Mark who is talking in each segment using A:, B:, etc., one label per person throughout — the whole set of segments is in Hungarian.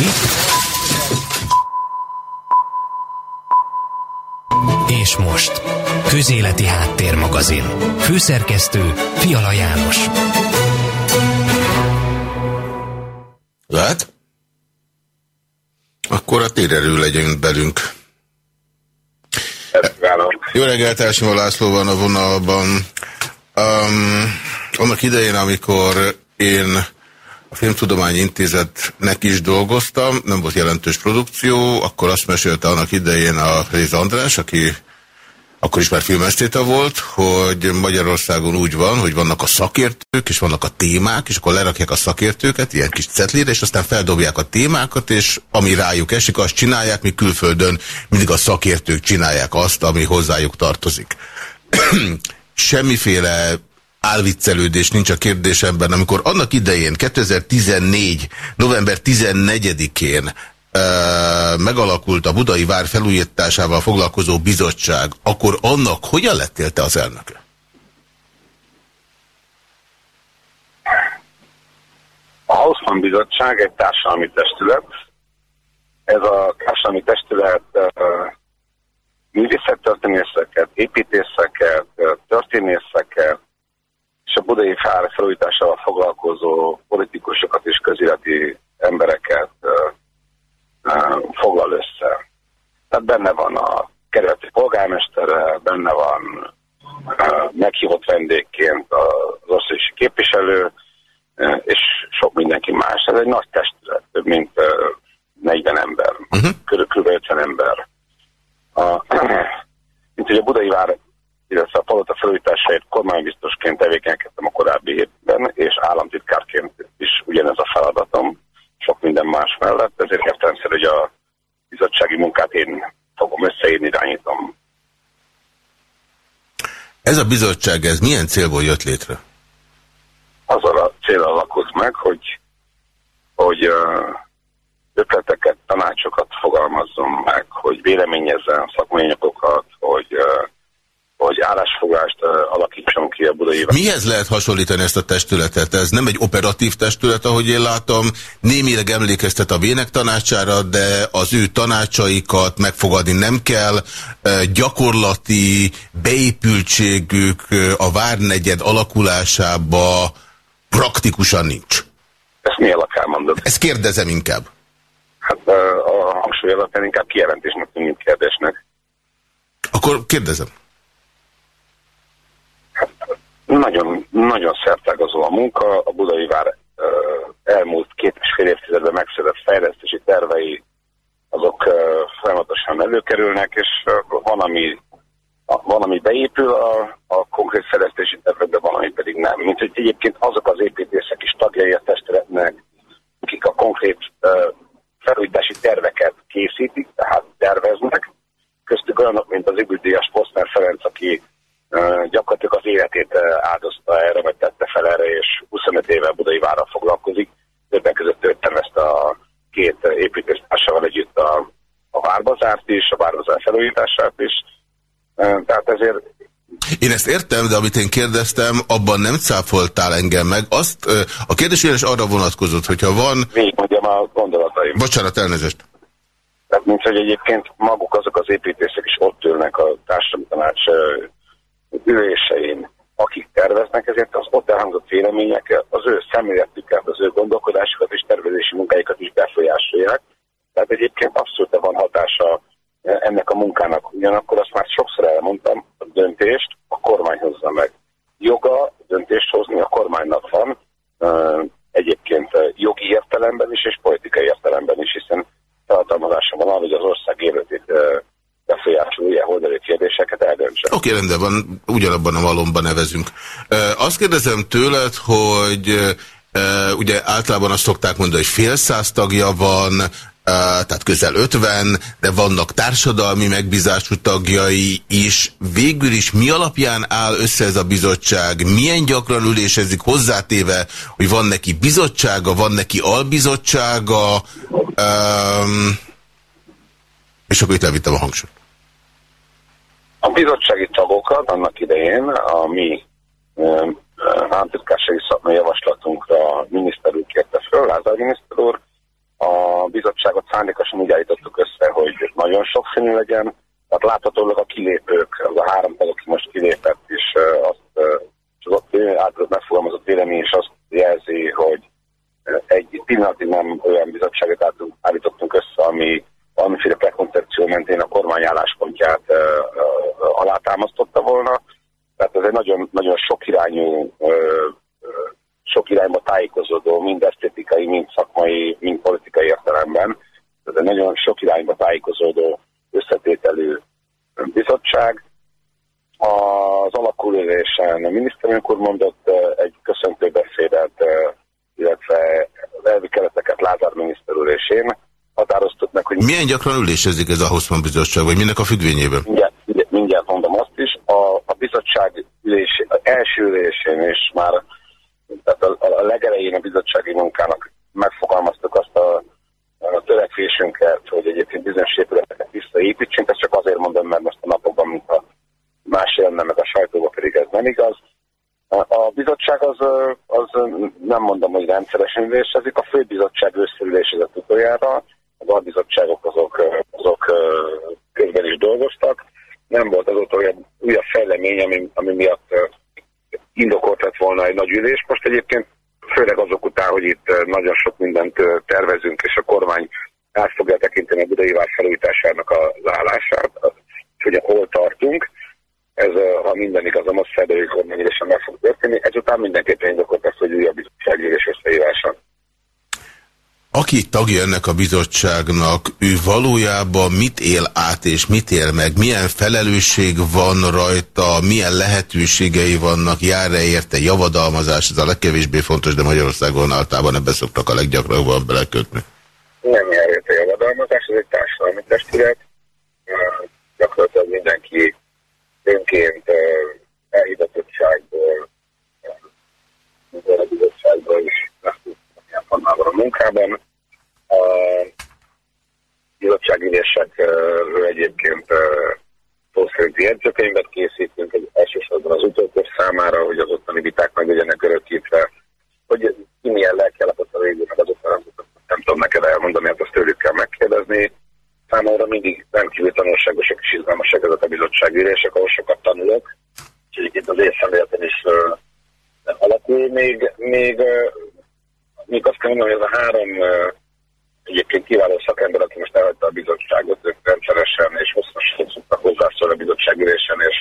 A: Itt. És most. Közéleti Háttérmagazin. Főszerkesztő Fiala János.
B: Lehet? Akkor a térerő legyen belünk. Jó reggelt, Elsima László van a vonalban. Um, annak idején, amikor én a Filmtudományi Intézetnek is dolgoztam, nem volt jelentős produkció, akkor azt mesélte annak idején a Réz András, aki akkor is már filmesztéta volt, hogy Magyarországon úgy van, hogy vannak a szakértők, és vannak a témák, és akkor lerakják a szakértőket ilyen kis cetlére, és aztán feldobják a témákat, és ami rájuk esik, azt csinálják, mi külföldön mindig a szakértők csinálják azt, ami hozzájuk tartozik. Semmiféle álviccelődés nincs a kérdésemben, amikor annak idején, 2014. november 14-én megalakult a Budai Vár felújításával foglalkozó bizottság, akkor annak hogyan lettél te az elnöke?
C: A Hausmann Bizottság egy társadalmi testület. Ez a társadalmi testület művészettörténészeket, építészeket, történészeket, és a budai fár felújításával foglalkozó politikusokat és közéleti embereket foglal össze. Tehát benne van a kerületi polgármester, benne van meghívott vendégként az országosi képviselő, és sok mindenki más. Ez egy nagy testület, több mint 40 ember, uh -huh. kb. 50 ember. A, mint hogy a Budai Vár, illetve a palota felújításáért kormánybiztosként tevékenykedtem a korábbi évben, és államtitkárként is ugyanez a feladatom sok minden más mellett, ezért értelemszerű, hogy a bizottsági munkát én fogom összeírni, irányítom.
B: Ez a bizottság, ez milyen célból jött létre?
C: Azzal a cél alakoz meg, hogy, hogy ötleteket, tanácsokat fogalmazzon meg, hogy véleményezzen szakmai hogy hogy állásfoglást alakítson ki a budai...
B: Mihez lehet hasonlítani ezt a testületet? Ez nem egy operatív testület, ahogy én látom, némileg emlékeztet a vének tanácsára, de az ő tanácsaikat megfogadni nem kell. Gyakorlati beépültségük a Várnegyed alakulásába praktikusan nincs.
C: Ezt mi alapján mondod?
B: Ezt kérdezem inkább.
C: Hát a hangsúly alapján inkább kijelentésnek, mint kérdésnek.
B: Akkor kérdezem.
C: Nagyon, szertágazó a munka. A Budai Vár elmúlt két és fél évtizedben megszedett fejlesztési tervei, azok folyamatosan előkerülnek, és van, ami, van, ami beépül a, a konkrét fejlesztési tervekbe, van, ami pedig nem. Mint hogy egyébként azok az építészek is tagjai a testületnek, akik a konkrét felújítási terveket készítik, tehát terveznek, köztük olyanok, mint az Ibüldíjas Poszner Ferenc, aki gyakorlatilag az életét áldozta erre, vagy tette fel erre, és 25 éve Budai Várral foglalkozik. Többek között ő ezt a két építőtársával együtt a, a Várbazárt is, a Várbazár felújítását is. Tehát ezért
B: én ezt értem, de amit én kérdeztem, abban nem cáfoltál engem meg. Azt, a kérdés is arra vonatkozott, hogyha van...
C: Még mondjam a gondolataim.
B: Bocsánat, elnézést.
C: Tehát, mint hogy egyébként maguk azok az építészek is ott ülnek a társadalmi tanács ülésein, akik terveznek, ezért az ott elhangzott vélemények az ő szemléletüket, az ő gondolkodásukat és tervezési munkáikat is befolyásolják. Tehát egyébként abszolút van hatása ennek a munkának. Ugyanakkor azt már sokszor elmondtam, a döntést a kormány hozza meg. Joga döntést hozni a kormánynak van, egyébként jogi értelemben is és politikai értelemben is, hiszen felhatalmazása van arra, hogy az ország életét befolyásoló ilyen oldali kérdéseket eldöntse.
B: Oké, okay, rendben van, ugyanabban a valomban nevezünk. Azt kérdezem tőled, hogy ugye általában azt szokták mondani, hogy fél száz tagja van, tehát közel 50, de vannak társadalmi megbízású tagjai is. Végül is mi alapján áll össze ez a bizottság? Milyen gyakran ülésezik hozzátéve, hogy van neki bizottsága, van neki albizottsága? Um, és akkor itt levittem a hangsúlyt.
C: A bizottsági tagokat annak idején a mi államtitkársági szakmai javaslatunkra a miniszter úr kérte föl, Lázár miniszter úr, a szándékosan úgy állítottuk össze, hogy nagyon sokszínű legyen, tehát láthatólag a kilépők, az a három tag, aki most kilépett, és azt az ott általában megfogalmazott vélemény is azt jelzi, hogy egy pillanatig nem olyan bizottságot állítottunk össze, ami valamiféle prekoncepció mentén a kormány álláspontját alátámasztotta volna. Tehát ez egy nagyon, nagyon sok irányú, sok irányba tájékozódó, mind esztétikai, mind szakmai, mind politikai értelemben. Ez egy nagyon sok irányba tájékozódó összetételű bizottság. Az alakulülésen a miniszterünk úr mondott egy köszöntő beszédet, illetve az elvi kereteket Lázár miniszter úr és én határoztuk meg, hogy...
B: Milyen gyakran ülésezik ez a Hosszman Bizottság, vagy minek a függvényében?
C: Mindjárt, mindjárt mondom azt is. A, a bizottság ülés, az első ülésén és már tehát a, a legelején a bizottsági munkának megfogalmaztuk azt a, a törekvésünket, hogy egyébként bizonyos épületeket visszaépítsünk. Ezt csak azért mondom, mert most a napokban, mint a más jelenne, meg a sajtóban pedig ez nem igaz. A bizottság az, az nem mondom, hogy rendszeresen ülésezik, a főbizottság összeülésezett utoljára, az albizottságok azok, azok közben is dolgoztak. Nem volt azóta olyan újabb fejlemény, ami, ami miatt indokolt lett volna egy nagy ülés. Most egyébként főleg azok után, hogy itt nagyon sok mindent tervezünk, és a kormány át fogja tekinteni a budai vár felújításának az állását, hogy hol tartunk. Ez, ha minden igaz, a most szerdai kormányülésen meg fog történni. Ezután mindenképpen indokolt lesz, hogy újabb bizottságülés összehívása.
B: Aki tagja ennek a bizottságnak, ő valójában mit él át és mit él meg? Milyen felelősség van rajta, milyen lehetőségei vannak, jár-e érte javadalmazás? Ez a legkevésbé fontos, de Magyarországon általában ebbe szoktak a leggyakrabban belekötni.
C: Nem jár érte javadalmazás, ez egy társadalmi testület. Gyakorlatilag mindenki önként elhivatottságból, a bizottságból is formában a munkában. A bizottságülésekről egyébként szó szerinti jegyzőkönyvet készítünk, egy elsősorban az utókor számára, hogy az ottani viták meg legyenek örökítve, hogy ki milyen lelkelapot a végül, meg azokra nem tudom neked elmondani, hát azt tőlük kell megkérdezni. Számomra mindig rendkívül tanulságosak és izgalmasak ezek a bizottságülések, ahol sokat tanulok, úgyhogy itt az észrevéletem is uh, alakul. Még, még még azt kell mondanom, hogy ez a három egyébként kiváló szakember, aki most elhagyta a bizottságot, ők rendszeresen és hosszasan szoktak hozzászólni a bizottságülésen, és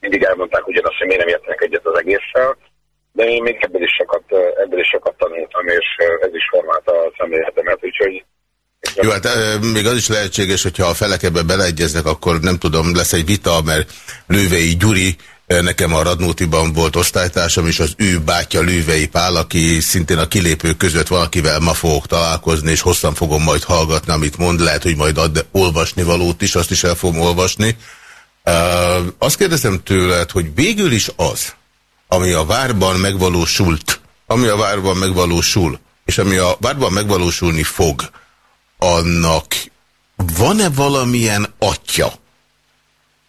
C: mindig elmondták ugyanazt, hogy miért nem értenek egyet az egésszel, de én még ebből is sokat, ebből is sokat tanultam, és ez is formálta a szemléletemet, úgyhogy
B: jó, hát még az is lehetséges, hogyha a felek ebbe beleegyeznek, akkor nem tudom, lesz egy vita, mert Lővei Gyuri Nekem a Radnótiban volt osztálytársam, és az ő bátyja Lővei Pál, aki szintén a kilépők között valakivel ma fogok találkozni, és hosszan fogom majd hallgatni, amit mond. Lehet, hogy majd ad olvasni valót is, azt is el fogom olvasni. Uh, azt kérdezem tőled, hogy végül is az, ami a várban megvalósult, ami a várban megvalósul, és ami a várban megvalósulni fog, annak van-e valamilyen atya?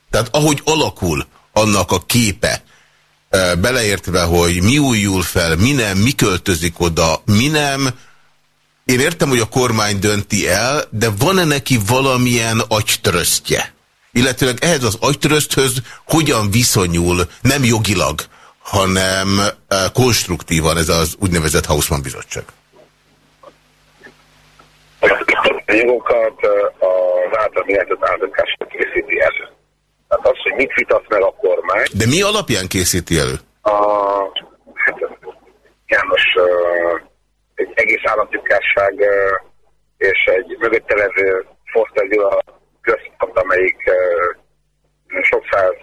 B: Tehát ahogy alakul, annak a képe, beleértve, hogy mi újul fel, mi nem, mi költözik oda, mi nem. Én értem, hogy a kormány dönti el, de van-e neki valamilyen agytrösztje? Illetőleg ehhez az agytröszthöz hogyan viszonyul, nem jogilag, hanem konstruktívan ez az úgynevezett Hausmann bizottság?
C: A jogokat az által miért készíti elő. Tehát az, hogy mit vitat meg a kormány.
B: De mi alapján készíti elő?
C: A, hát, János, egy egész államtitkárság és egy mögötte levő Foster Gyula központ, amelyik sok száz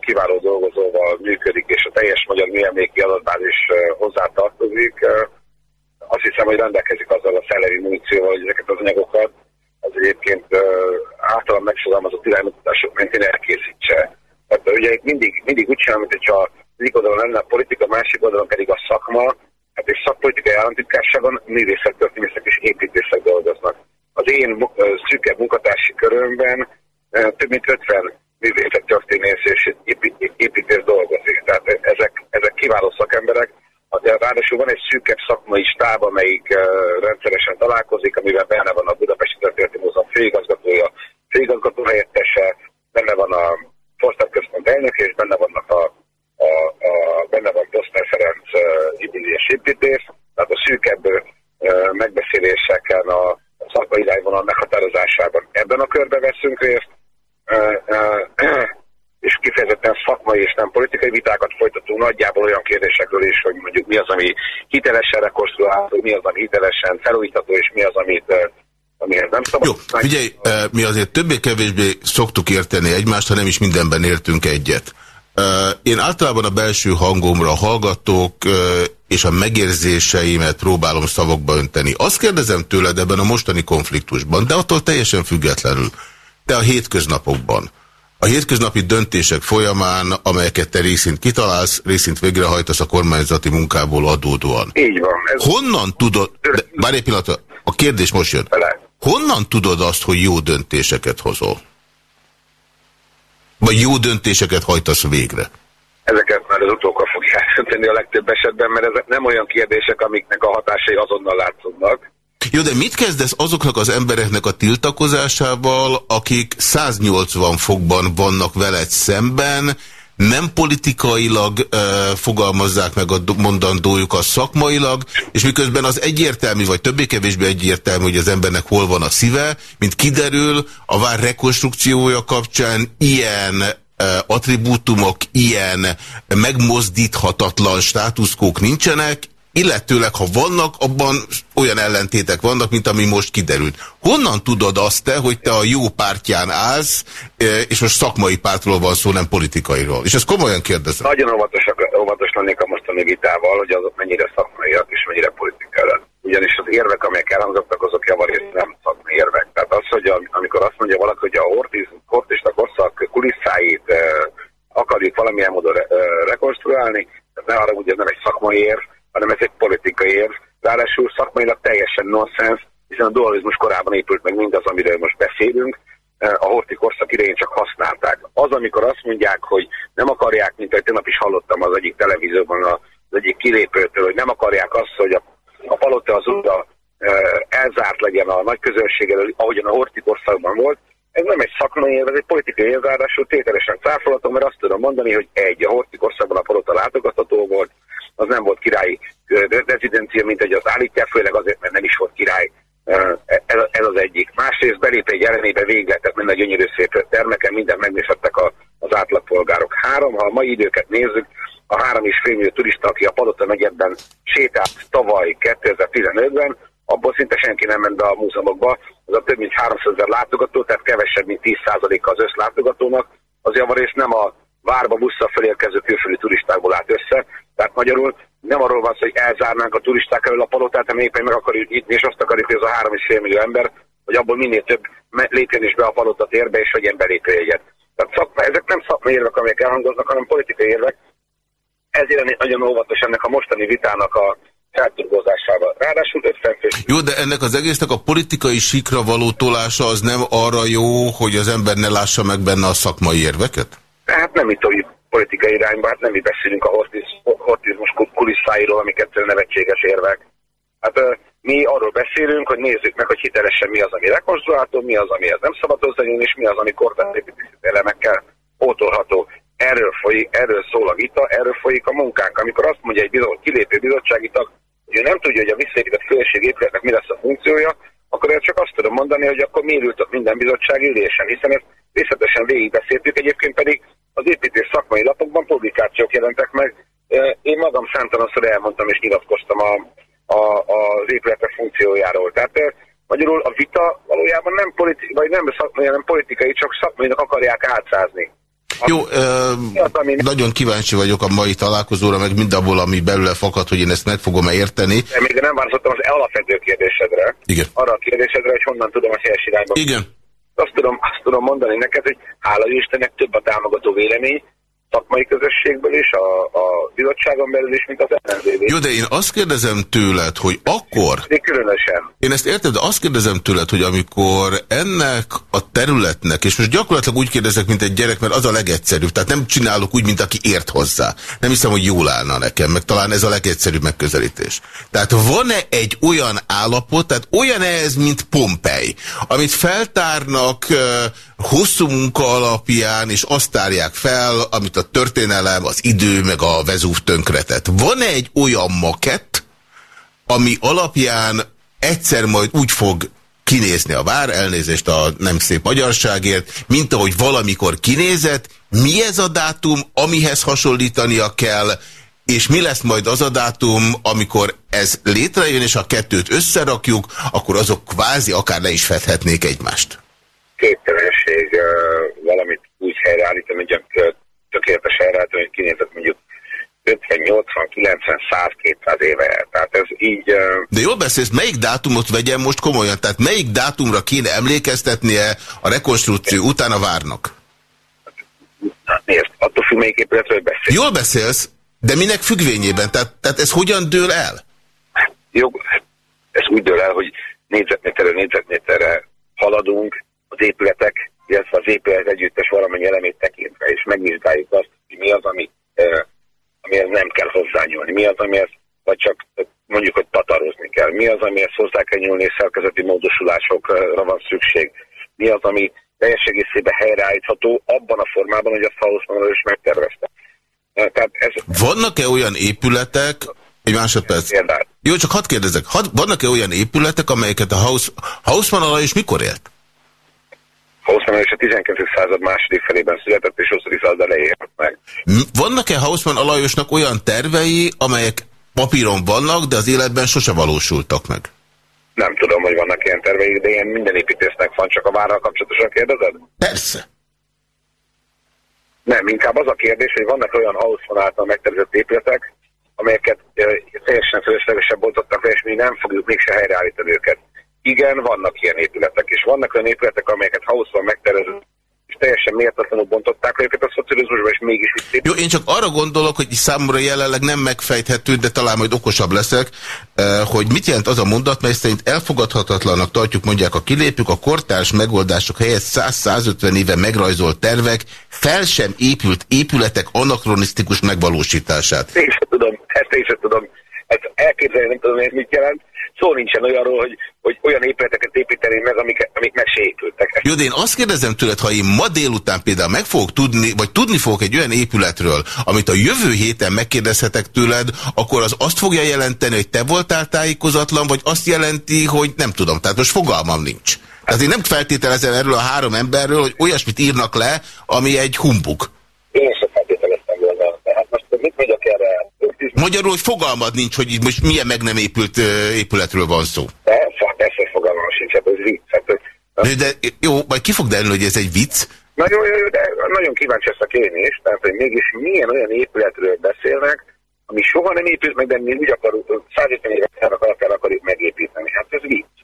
C: kiváló dolgozóval működik, és a teljes magyar műemléki adatbázis hozzátartozik. Azt hiszem, hogy rendelkezik azzal a szellemi munícióval, hogy ezeket az anyagokat az egyébként általán megfogalmazott iránymutatások mentén elkészítse. Tehát ugye itt mindig, mindig úgy csinálom, mint hogyha az egyik oldalon lenne a politika, a másik oldalon pedig a szakma, hát és szakpolitikai államtitkárságon művészek, történészek és építészek dolgoznak. Az én szűkebb munkatársi körömben több mint 50 művészek, történész és építész dolgozik. Tehát ezek, ezek kiváló szakemberek, Ráadásul van egy szűkebb szakmai stáb, amelyik rendszeresen találkozik, amivel benne van a Budapesti hogy mi az, ami hitelesen felújítható, és mi az, amit amihez nem szabad.
B: Jó, figyelj, mi azért többé-kevésbé szoktuk érteni egymást, ha nem is mindenben értünk egyet. Én általában a belső hangomra hallgatok, és a megérzéseimet próbálom szavakba önteni. Azt kérdezem tőled ebben a mostani konfliktusban, de attól teljesen függetlenül. Te a hétköznapokban, a hétköznapi döntések folyamán, amelyeket te részint kitalálsz, részint végrehajtasz a kormányzati munkából adódóan.
C: Így van.
B: Ez Honnan tudod, de, bár egy pillanat, a kérdés most jön. Honnan tudod azt, hogy jó döntéseket hozol? Vagy jó döntéseket hajtasz végre?
C: Ezeket már az utókkal fogják dönteni a legtöbb esetben, mert ezek nem olyan kérdések, amiknek a hatásai azonnal látszódnak.
B: Jó, de mit kezdesz azoknak az embereknek a tiltakozásával, akik 180 fokban vannak veled szemben, nem politikailag uh, fogalmazzák meg a mondandójukat szakmailag, és miközben az egyértelmű, vagy többé-kevésbé egyértelmű, hogy az embernek hol van a szíve, mint kiderül, a vár rekonstrukciója kapcsán ilyen attribútumok, ilyen megmozdíthatatlan státuszkók nincsenek, illetőleg, ha vannak, abban olyan ellentétek vannak, mint ami most kiderült. Honnan tudod azt te, hogy te a jó pártján állsz, e, és most szakmai pártról van szó, nem politikairól? És ezt komolyan kérdezem.
C: Nagyon óvatosak, óvatos lennék a mostani vitával, hogy azok mennyire szakmaiak és mennyire politikaiak. Ugyanis az érvek, amelyek elhangzottak, azok javarészt nem szakmai érvek. Tehát az, hogy amikor azt mondja valaki, hogy a hortista korszak kulisszáit eh, akarjuk valamilyen módon eh, rekonstruálni, ne arra ugye nem egy szakmai érv, hanem ez egy politikai érv. Ráadásul szakmailag teljesen nonsens, hiszen a dualizmus korában épült meg mindaz, amiről most beszélünk, a horti korszak idején csak használták. Az, amikor azt mondják, hogy nem akarják, mint ahogy tegnap is hallottam az egyik televízióban az egyik kilépőtől, hogy nem akarják azt, hogy a, a palota az uta elzárt legyen a nagy közönséggel, ahogyan a horti korszakban volt, ez nem egy szakmai év, ez egy politikai év, ráadásul tételesen cáfolatom, mert azt tudom mondani, hogy egy, a horti korszakban a palota látogatható volt, az nem volt királyi rezidencia, mint egy az állítják, főleg azért, mert nem is volt király. Ez, ez az egyik. Másrészt belép egy jelenébe végletet, minden gyönyörű szép termeken, minden megnézhettek a, az átlagpolgárok. Három, ha a mai időket nézzük, a három és fél millió turista, aki a Palota negyedben sétált tavaly 2015-ben, abból szinte senki nem ment be a múzeumokba, az a több mint 300 ezer látogató, tehát kevesebb, mint 10%-a az összlátogatónak, az javarészt nem a várba busszal felérkező külföldi turistákból állt össze, tehát magyarul nem arról van szó, hogy elzárnánk a turisták elől a palotát, hanem éppen meg akarjuk nyitni, és azt akarjuk, hogy ez a 3,5 millió ember, hogy abból minél több lépjen is be a palota térbe, és vegyen belépőjegyet. Tehát szakma, ezek nem szakmai érvek, amelyek elhangoznak, hanem politikai érvek. Ezért nagyon óvatos ennek a mostani vitának a felturgózásával. Ráadásul 50 fős.
B: Jó, de ennek az egésznek a politikai sikra való tolása az nem arra jó, hogy az ember ne lássa meg benne a szakmai érveket?
C: Tehát nem itt politikai irányba, hát nem mi beszélünk a hortiz, hortizmus kulisszáiról, amiket nevetséges érvek. Hát mi arról beszélünk, hogy nézzük meg, hogy hitelesen mi az, ami rekonstruálható, mi az, ami nem szabad hozzájön, és mi az, ami kortárépítési elemekkel pótolható. Erről, folyik, erről szól a vita, erről folyik a munkánk. Amikor azt mondja egy bizony, kilépő bizottsági tag, hogy ő nem tudja, hogy a visszaépített főségépületnek mi lesz a funkciója, akkor én csak azt tudom mondani, hogy akkor miért ott minden bizottság ülésen, hiszen ezt részletesen végigbeszéltük, egyébként pedig az építés szakmai lapokban publikációk jelentek meg. Én magam számtalanszor elmondtam és nyilatkoztam a, a, az épületek funkciójáról. Tehát magyarul a vita valójában nem, politi vagy nem szakmai, hanem politikai, csak szakmainak akarják átszázni.
B: Jó, ö, nagyon kíváncsi vagyok a mai találkozóra, meg mindabból, ami belőle fakad, hogy én ezt meg fogom-e érteni.
C: De még nem válaszoltam az alapvető kérdésedre.
B: Igen.
C: Arra a kérdésedre, hogy honnan tudom a helyes irányba.
B: Igen.
C: Azt tudom, azt tudom mondani neked, hogy hála Istennek több a támogató vélemény, szakmai közösségből is, a, a bizottságon belül is, mint az ellenzék.
B: Jó, de én azt kérdezem tőled, hogy akkor...
C: De különösen.
B: Én ezt értem, de azt kérdezem tőled, hogy amikor ennek a területnek, és most gyakorlatilag úgy kérdezek, mint egy gyerek, mert az a legegyszerűbb, tehát nem csinálok úgy, mint aki ért hozzá. Nem hiszem, hogy jól állna nekem, meg talán ez a legegyszerűbb megközelítés. Tehát van-e egy olyan állapot, tehát olyan ez, mint Pompei, amit feltárnak hosszú munka alapján, és azt tárják fel, amit a történelem, az idő, meg a Vezúv tönkretett. Van-e egy olyan makett, ami alapján egyszer majd úgy fog kinézni a vár, elnézést a nem szép magyarságért, mint ahogy valamikor kinézett, mi ez a dátum, amihez hasonlítania kell, és mi lesz majd az a dátum, amikor ez létrejön, és a kettőt összerakjuk, akkor azok kvázi akár le is fedhetnék egymást.
C: Képtelenség valamit úgy helyreállítani, hogy tökéletes helyreállítani, hogy kinézett mondjuk 50, 80, 90, 100, 200 éve. Tehát ez így...
B: De jól beszélsz, melyik dátumot vegyem most komolyan? Tehát melyik dátumra kéne emlékeztetnie a rekonstrukció után a várnak?
C: Nézd, attól függ, melyik épületről beszélsz.
B: Jól beszélsz, de minek függvényében? Tehát, tehát ez hogyan dől el?
C: Jó, ez úgy dől el, hogy négyzetméterre négyzetméterre haladunk az épületek, illetve az épület együttes valamennyi elemét tekintve, és megvizsgáljuk azt, hogy mi az, ami, eh, amihez nem kell hozzányúlni, mi az, amihez vagy csak mondjuk, hogy tatarozni kell, mi az, amihez hozzá kell nyúlni, és szerkezeti módosulásokra van szükség, mi az, ami teljes egészében helyreállítható abban a formában, hogy azt Hausmann is megtervezte.
B: Tehát ez... Vannak-e olyan épületek, egy másodperc. Jó, csak hadd kérdezek, had, vannak-e olyan épületek, amelyeket a Haus, Hausmann alá is mikor élt?
C: Hausmann is a 19. század második felében született, és 20. század elején meg.
B: Vannak-e Hausmann alajosnak olyan tervei, amelyek papíron vannak, de az életben sose valósultak meg?
C: Nem tudom, hogy vannak ilyen terveik, de ilyen minden építésznek van, csak a várral kapcsolatosan kérdezed?
B: Persze.
C: Nem, inkább az a kérdés, hogy vannak olyan Hausmann által megtervezett épületek, amelyeket teljesen fölöslegesen bontottak le, és mi nem fogjuk mégse helyreállítani őket. Igen, vannak ilyen épületek, és vannak olyan épületek, amelyeket Hausmann megtervezett és teljesen méltatlanul bontották őket a szocializmusba, és mégis
B: itt... Jó, én csak arra gondolok, hogy számomra jelenleg nem megfejthető, de talán majd okosabb leszek, eh, hogy mit jelent az a mondat, mely szerint elfogadhatatlanak tartjuk, mondják a kilépük, a kortárs megoldások helyett 100-150 éve megrajzolt tervek, fel sem épült épületek anakronisztikus megvalósítását.
C: Én sem tudom, ezt én sem tudom. Ezt elképzelni nem tudom, hogy mit jelent szó nincsen olyanról, hogy, hogy olyan épületeket építeni meg, amik, amik meg se.
B: Jó, de én azt kérdezem tőled, ha én ma délután például meg fogok tudni, vagy tudni fogok egy olyan épületről, amit a jövő héten megkérdezhetek tőled, akkor az azt fogja jelenteni, hogy te voltál tájékozatlan, vagy azt jelenti, hogy nem tudom, tehát most fogalmam nincs. Tehát én nem feltételezem erről a három emberről, hogy olyasmit írnak le, ami egy humbuk.
C: Én sem feltételeztem volna. Tehát most mit mondjak erre?
B: Magyarul, hogy fogalmad nincs, hogy most milyen meg nem épült épületről van szó.
C: Persze, persze fogalmam sincs, hát ez vicc. Hát,
B: de, de, jó, majd ki fog derülni, hogy ez egy vicc?
C: Nagyon jó, de nagyon kíváncsi ezt én is, tehát hogy mégis milyen olyan épületről beszélnek, ami soha nem épült meg, de mi úgy akarunk, 150 éves alapján akarjuk megépíteni. Hát ez vicc.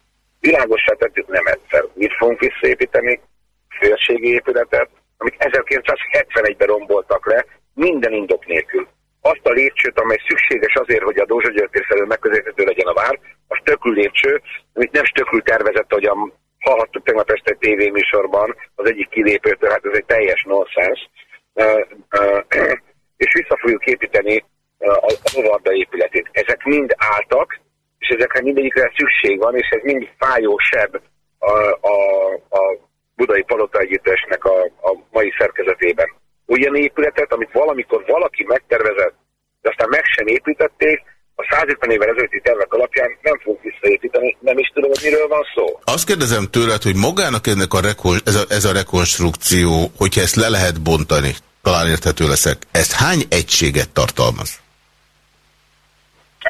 C: Világosá tettük nem egyszer. Mit fogunk visszaépíteni? Félségi épületet, amit 1971-ben romboltak le, minden indok nélkül azt a lépcsőt, amely szükséges azért, hogy a Dózsa György felől megközelíthető legyen a vár, a stökül lépcső, amit nem stökül tervezett, hogy a hallhattuk tegnap este egy tévéműsorban az egyik kilépőtől, hát ez egy teljes nonsens. és vissza fogjuk építeni a Lovarda épületét. Ezek mind álltak, és ezekre mindegyikre szükség van, és ez mind fájó seb a, a, a budai palota együttesnek a, a mai szerkezetében olyan épületet, amit valamikor valaki megtervezett, de aztán meg sem építették, a 150 évvel ezelőtti tervek alapján nem fogunk visszaépíteni, nem is tudom, hogy miről van szó.
B: Azt kérdezem tőled, hogy magának ennek a, ez, a, ez a rekonstrukció, hogyha ezt le lehet bontani, talán érthető leszek, ezt hány egységet tartalmaz?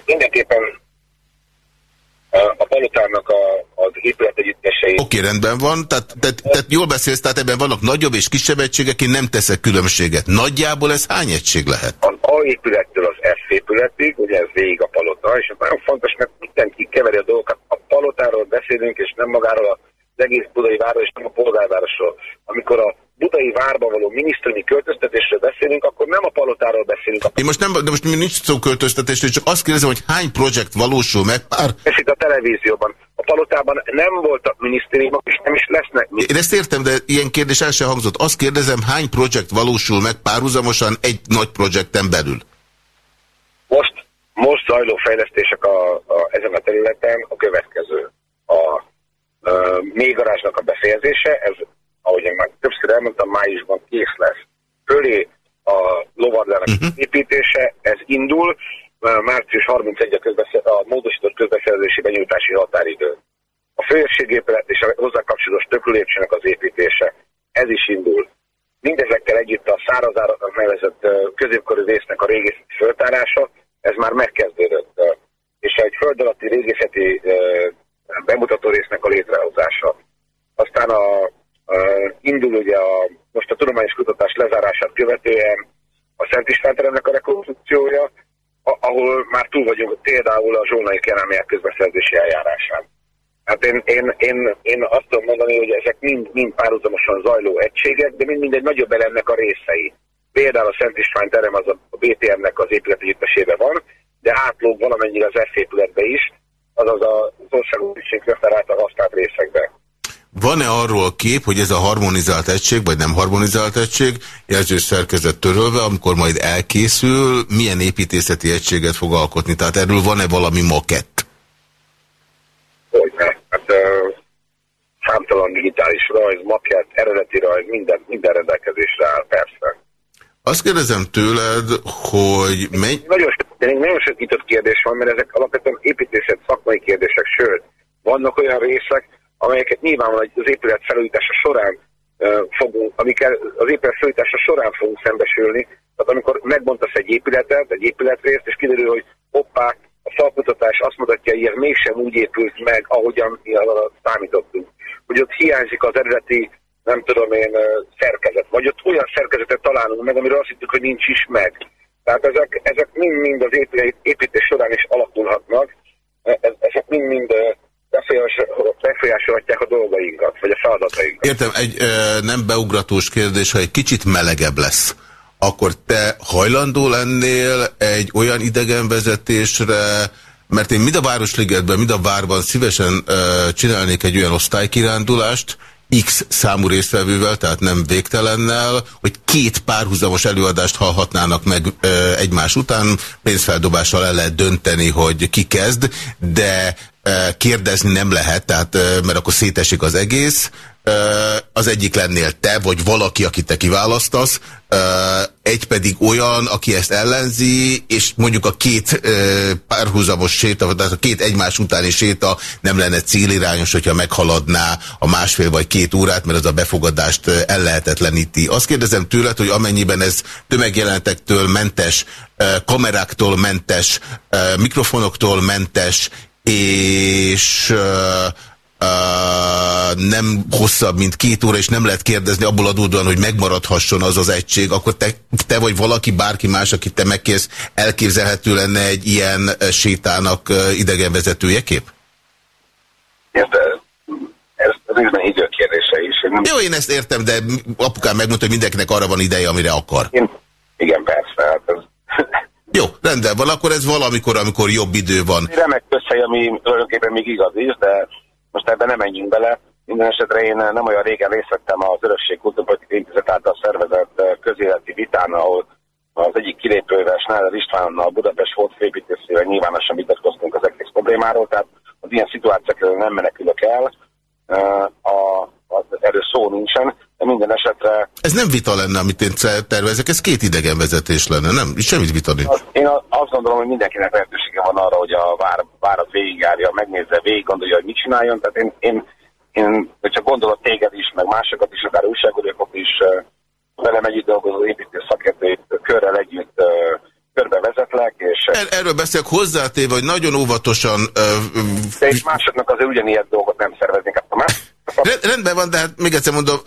C: Mindenképpen a palotának a, az épületegyüttesei.
B: Oké, okay, rendben van, tehát, tehát, tehát jól beszélsz, tehát ebben vannak nagyobb és kisebb egységek, én nem teszek különbséget. Nagyjából ez hány egység lehet?
C: Az A épülettől az F épületig, ugye ez végig a palota, és ez nagyon fontos, mert mindenki keveri a dolgokat. A palotáról beszélünk, és nem magáról az egész budai város, nem a polgárvárosról. Amikor a budai várba való miniszteri költöztetésről beszélünk, akkor nem a palotáról beszélünk.
B: Én most nem, de most nincs szó költöztetésről, csak azt kérdezem, hogy hány projekt valósul meg pár...
C: Ez itt a televízióban. A palotában nem voltak minisztériumok, és nem is lesznek.
B: Én ezt értem, de ilyen kérdés el sem hangzott. Azt kérdezem, hány projekt valósul meg párhuzamosan egy nagy projekten belül?
C: Most, most zajló fejlesztések a, a, ezen a területen a következő. A, a mélygarázsnak a befejezése, ez ahogy én már többször elmondtam, májusban kész lesz. Fölé a lovardának uh mhm. -huh. építése, ez indul, március 31 a, a módosított közbeszerzési benyújtási határidő. A főségépület és a hozzá kapcsolatos többülépsének az építése, ez is indul. Mindezekkel együtt a szárazáratnak nevezett középkorú résznek a régészeti föltárása, ez már megkezdődött. És egy föld alatti régészeti bemutató résznek a létrehozása. Aztán a, indul ugye a, most a tudományos kutatás lezárását követően a Szent István teremnek a rekonstrukciója, ahol már túl vagyunk például a zsolnai kerámiák közbeszerzési eljárásán. Hát én, én, én, én azt tudom mondani, hogy ezek mind, mind párhuzamosan zajló egységek, de mind, mind egy nagyobb elemnek a részei. Például a Szent István terem az a BTM-nek az épületegyüttesébe van, de átlóg valamennyire az F épületbe is, azaz az országúszség referáltal használt részekbe.
B: Van-e arról kép, hogy ez a harmonizált egység, vagy nem harmonizált egység, jelzős szerkezet törölve, amikor majd elkészül, milyen építészeti egységet fog alkotni? Tehát erről van-e valami makett?
C: Hogyne. Hát uh, számtalan digitális rajz, makett, eredeti rajz, minden, minden rendelkezésre áll, persze.
B: Azt kérdezem tőled, hogy... Menny...
C: Nagyon, nagyon sok nyitott kérdés van, mert ezek alapvetően építészet szakmai kérdések, sőt, vannak olyan részek, amelyeket nyilvánvalóan az épület felújítása során fogunk, amikkel az épület felújítása során fogunk szembesülni. Tehát amikor megbontasz egy épületet, egy épületrészt, és kiderül, hogy hoppá, a szalkutatás azt mutatja, hogy ilyen mégsem úgy épült meg, ahogyan mi számítottunk. Hogy ott hiányzik az eredeti, nem tudom én, szerkezet, vagy ott olyan szerkezetet találunk meg, amiről azt hittük, hogy nincs is meg. Tehát ezek, ezek mind-mind az építés során is alakulhatnak, e, e, ezek mind-mind befolyásolhatják a dolgainkat, vagy a feladatainkat.
B: Értem, egy ö, nem beugratós kérdés, ha egy kicsit melegebb lesz, akkor te hajlandó lennél egy olyan idegenvezetésre, mert én mind a Városligetben, mind a Várban szívesen ö, csinálnék egy olyan osztálykirándulást, X számú résztvevővel, tehát nem végtelennel, hogy két párhuzamos előadást hallhatnának meg ö, egymás után, pénzfeldobással el lehet dönteni, hogy ki kezd, de kérdezni nem lehet, tehát, mert akkor szétesik az egész. Az egyik lennél te, vagy valaki, akit te kiválasztasz, egy pedig olyan, aki ezt ellenzi, és mondjuk a két párhuzamos séta, tehát a két egymás utáni séta nem lenne célirányos, hogyha meghaladná a másfél vagy két órát, mert az a befogadást ellehetetleníti. Azt kérdezem tőled, hogy amennyiben ez tömegjelentektől mentes, kameráktól mentes, mikrofonoktól mentes, és uh, nem hosszabb, mint két óra, és nem lehet kérdezni abból adódóan, hogy megmaradhasson az az egység, akkor te, te vagy valaki, bárki más, akit te megkérsz, elképzelhető lenne egy ilyen sétának idegenvezetőjeképp?
C: Érde, ez részben időkérdése is.
B: Én nem... Jó, én ezt értem, de apukám megmondta, hogy mindenkinek arra van ideje, amire akar.
C: Én, igen, persze. Hát ez
B: jó, rendben van, akkor ez valamikor, amikor jobb idő van.
C: Remek közhely, ami tulajdonképpen még igaz is, de most ebben nem menjünk bele. Minden esetre én nem olyan régen részt vettem az Örösség Kultúrpolitikai Intézet által szervezett közéleti vitán, ahol az egyik kilépővel, Schneider Istvánnal, Budapest volt főépítészével nyilvánosan vitatkoztunk az egész problémáról, tehát az ilyen szituációkról nem menekülök el. A, az, erről szó nincsen, de minden esetre...
B: Ez nem vita lenne, amit én tervezek, ez két idegenvezetés lenne, nem? Semmit vita nincs.
C: Én azt gondolom, hogy mindenkinek lehetősége van arra, hogy a vár, várat végigjárja, megnézze, végig gondolja, hogy mit csináljon. Tehát én, én, én hogyha gondolok téged is, meg másokat is, akár újságolókat is, velem együtt dolgozó építő szakértői körrel együtt körbe vezetlek, és...
B: Er, erről beszélek hozzátéve, hogy nagyon óvatosan... Uh,
C: de és másoknak azért ugyanilyen dolgot nem szerveznék. Hát a más
B: Rendben van, de hát még egyszer mondom,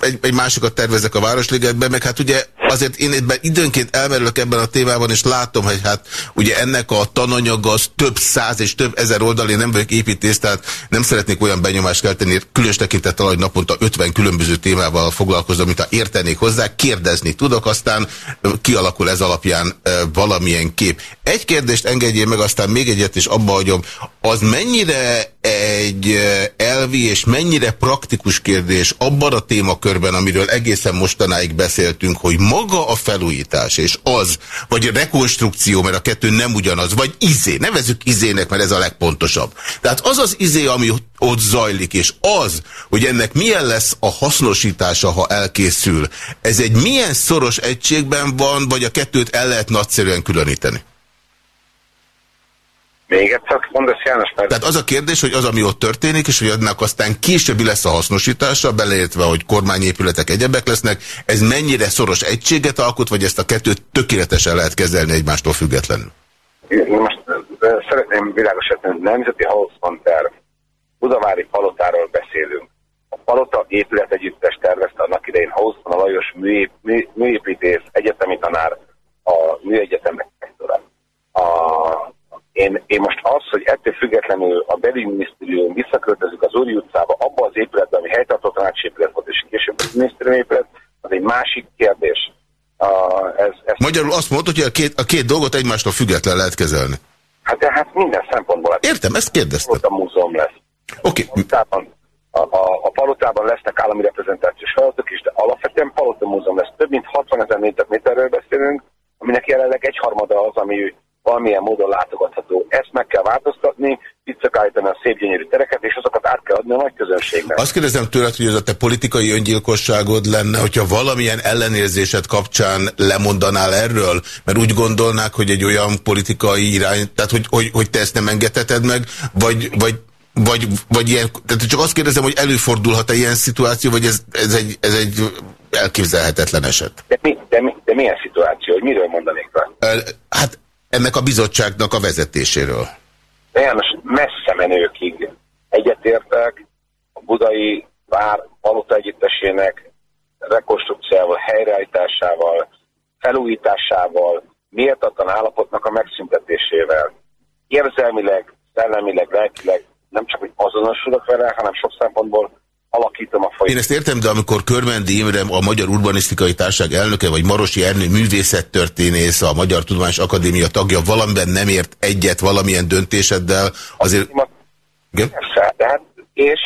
B: egy, egy másokat tervezek a Városligetben, meg hát ugye azért én ebben időnként elmerülök ebben a témában, és látom, hogy hát ugye ennek a tananyaga az több száz és több ezer oldal, én nem vagyok építész, tehát nem szeretnék olyan benyomást kelteni, különös tekintettel, hogy naponta 50 különböző témával foglalkozom, mint ha értenék hozzá, kérdezni tudok, aztán kialakul ez alapján valamilyen kép. Egy kérdést engedjél meg, aztán még egyet is abba hagyom. Az mennyire egy elvi és mennyire praktikus kérdés abban a témakörben, amiről egészen mostanáig beszéltünk, hogy maga a felújítás és az, vagy a rekonstrukció, mert a kettő nem ugyanaz, vagy izé, nevezük izének, mert ez a legpontosabb. Tehát az az izé, ami ott zajlik, és az, hogy ennek milyen lesz a hasznosítása, ha elkészül, ez egy milyen szoros egységben van, vagy a kettőt el lehet nagyszerűen különíteni?
C: Még egyszer mondasz, János,
B: mert... Tehát az a kérdés, hogy az, ami ott történik, és hogy annak aztán későbbi lesz a hasznosítása, beleértve, hogy kormányépületek egyebek lesznek, ez mennyire szoros egységet alkot, vagy ezt a kettőt tökéletesen lehet kezelni egymástól függetlenül?
C: Én most szeretném világosítani, nemzeti Hausmann terv, Budavári palotáról beszélünk. A palota épület együttes tervezte annak idején Hausmann a Lajos műép, mű, műépítész egyetemi tanár a műegyetem rektora. A, én, én most az, hogy ettől függetlenül a belügyminisztérium visszaköltözik az Úri utcába, abba az épületbe, ami helytartó tanácsépület volt, és később a minisztérium épület, az egy másik kérdés.
B: A, ez, ez Magyarul azt mondod, hogy a két, a két dolgot egymástól független lehet kezelni.
C: Hát de hát minden szempontból.
B: Értem, ezt kérdeztem.
C: a múzeum lesz.
B: Oké. Okay.
C: A, a, a palotában lesznek állami reprezentációs feladatok is, de alapvetően palota múzeum lesz. Több mint 60 ezer négyzetméterről beszélünk, aminek jelenleg egyharmada az, ami valamilyen módon látogatható. Ezt meg kell változtatni, visszakállítani a szép gyönyörű tereket, és azokat át kell adni a nagy közönségnek.
B: Azt kérdezem tőled, hogy ez a te politikai öngyilkosságod lenne, hogyha valamilyen ellenérzésed kapcsán lemondanál erről, mert úgy gondolnák, hogy egy olyan politikai irány, tehát hogy, hogy, hogy te ezt nem engedheted meg, vagy, vagy vagy, vagy ilyen, tehát csak azt kérdezem, hogy előfordulhat-e ilyen szituáció, vagy ez, ez, egy, ez egy elképzelhetetlen eset?
C: De, mi, de, mi, de milyen szituáció? Miről mondanék rá?
B: Hát ennek a bizottságnak a vezetéséről?
C: János, messze menőkig egyetértek a budai vár palota együttesének rekonstrukciával, helyreállításával, felújításával, méltatlan állapotnak a megszüntetésével. Érzelmileg, szellemileg, lelkileg nem csak, hogy azonosulok vele, hanem sok szempontból alakítom a
B: folyamatot. Én ezt értem, de amikor Körmendi Imre, a Magyar Urbanisztikai Társaság elnöke, vagy Marosi Ernő művészettörténész, a Magyar Tudományos Akadémia tagja valamiben nem ért egyet valamilyen döntéseddel, azért...
C: Igen? Persze, hát, és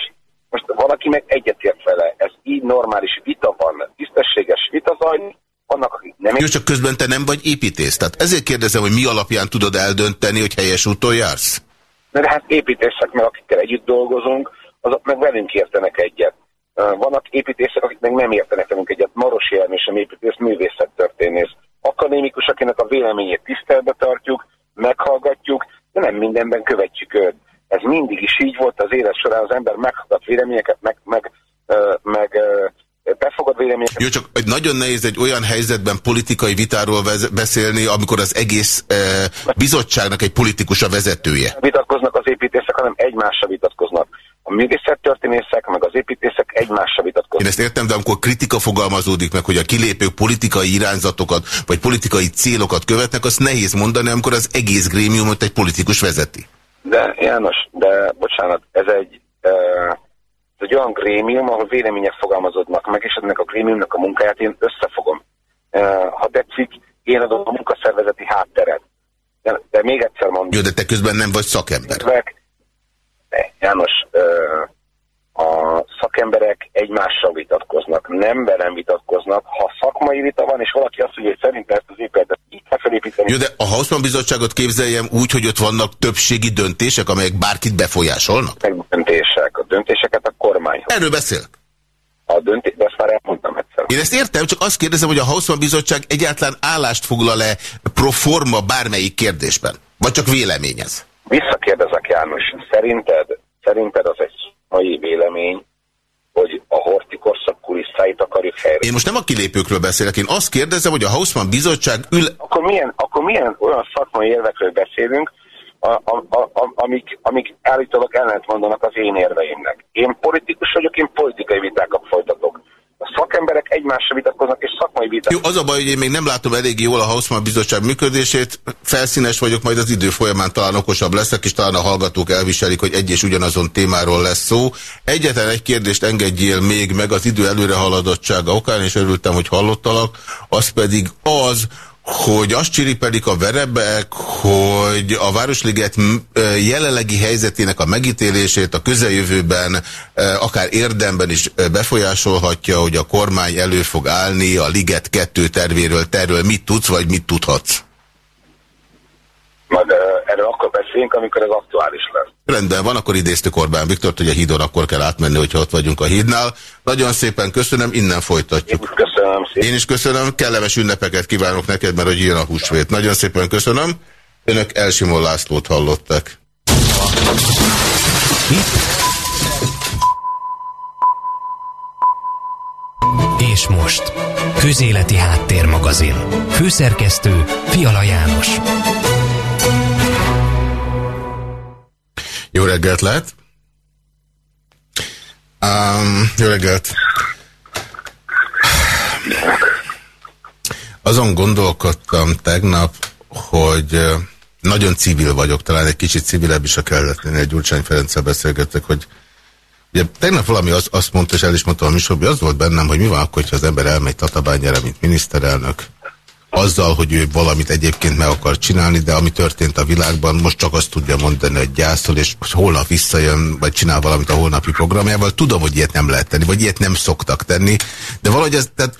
C: most valaki meg egyetért vele, ez így normális vita van, tisztességes vita zajlik, annak, akik nem...
B: Jó, csak közben te nem vagy építész, tehát ezért kérdezem, hogy mi alapján tudod eldönteni, hogy helyes úton jársz?
C: De hát építészek meg, akikkel együtt dolgozunk, azok meg velünk értenek egyet. Vannak építészek, akik meg nem értenek velünk egyet. Marosi Elmi sem építész, művészettörténész. Akadémikus, akinek a véleményét tisztelbe tartjuk, meghallgatjuk, de nem mindenben követjük őt. Ez mindig is így volt az élet során, az ember meghallgat véleményeket, meg, meg, meg befogad véleményeket.
B: Jó, csak nagyon nehéz egy olyan helyzetben politikai vitáról beszélni, amikor az egész e, bizottságnak egy politikus a vezetője.
C: Vitatkoznak az építészek, hanem egymással vitatkoznak. A művészettörténészek, meg az építészek egymással vitatkoznak.
B: Én ezt értem, de amikor kritika fogalmazódik meg, hogy a kilépők politikai irányzatokat, vagy politikai célokat követnek, azt nehéz mondani, amikor az egész grémiumot egy politikus vezeti.
C: De János, de bocsánat, ez egy... Uh, egy olyan grémium, ahol vélemények fogalmazódnak meg, és ennek a grémiumnak a munkáját én összefogom. Ha tetszik, én adom a munkaszervezeti hátteret. De, de még egyszer mondom.
B: Jó, de te közben nem vagy szakember.
C: János, a szakemberek egymással vitatkoznak, nem velem vitatkoznak. Ha szakmai vita van, és valaki azt mondja, hogy szerintem ezt az épületet így kell felépíteni.
B: Jó, de a Hausmann bizottságot képzeljem úgy, hogy ott vannak többségi döntések, amelyek bárkit befolyásolnak?
C: Meg döntések. A döntéseket a kormány.
B: Erről beszélek.
C: A döntés, de ezt már elmondtam egyszer.
B: Én ezt értem, csak azt kérdezem, hogy a Hausmann bizottság egyáltalán állást foglal-e pro forma bármelyik kérdésben? Vagy csak véleményez?
C: Visszakérdezek János, szerinted, szerinted az egy mai vélemény, hogy a horti korszak kulisszáit akarjuk helyre.
B: Én most nem a kilépőkről beszélek, én azt kérdezem, hogy a Hausmann bizottság ül...
C: Akkor milyen, akkor milyen olyan szakmai érvekről beszélünk, a, a, a, amik, amik állítólag ellent mondanak az én érveimnek. Én politikus vagyok, én politikai vitákat folytatok a szakemberek egymással vitatkoznak, és szakmai viták.
B: Jó, az a baj, hogy én még nem látom elég jól a Hausmann bizottság működését, felszínes vagyok, majd az idő folyamán talán okosabb leszek, és talán a hallgatók elviselik, hogy egy és ugyanazon témáról lesz szó. Egyetlen egy kérdést engedjél még meg az idő előre haladottsága okán, és örültem, hogy hallottalak, az pedig az, hogy azt csiripelik a verebek, hogy a Városliget jelenlegi helyzetének a megítélését a közeljövőben akár érdemben is befolyásolhatja, hogy a kormány elő fog állni a Liget 2 tervéről. Terről mit tudsz, vagy mit tudhatsz?
C: Akkor beszéljünk, amikor ez aktuális lesz.
B: Rendben van, akkor idéztük Orbán Viktort, hogy a hídon akkor kell átmenni, hogyha ott vagyunk a hídnál. Nagyon szépen köszönöm, innen folytatjuk.
C: Én is köszönöm
B: szépen. Én is köszönöm, kellemes ünnepeket kívánok neked, mert hogy jön a húsvét. Nagyon szépen köszönöm. Önök Elsimon Lászlót hallottak.
A: És most, Közéleti Háttérmagazin. Főszerkesztő Fiala János.
B: Jó reggelt lehet! Um, jó reggelt! Azon gondolkodtam tegnap, hogy nagyon civil vagyok, talán egy kicsit civilebb is a egy Gyurcsány Ferenccel beszélgettek, hogy ugye, tegnap valami az, azt mondta, és el is mondta a műsorban, az volt bennem, hogy mi van akkor, hogyha az ember elmegy Tatabányára, mint miniszterelnök, azzal, hogy ő valamit egyébként meg akar csinálni, de ami történt a világban, most csak azt tudja mondani, hogy gyászol, és holnap visszajön, vagy csinál valamit a holnapi programjával. Tudom, hogy ilyet nem lehet tenni, vagy ilyet nem szoktak tenni, de valahogy ez, tehát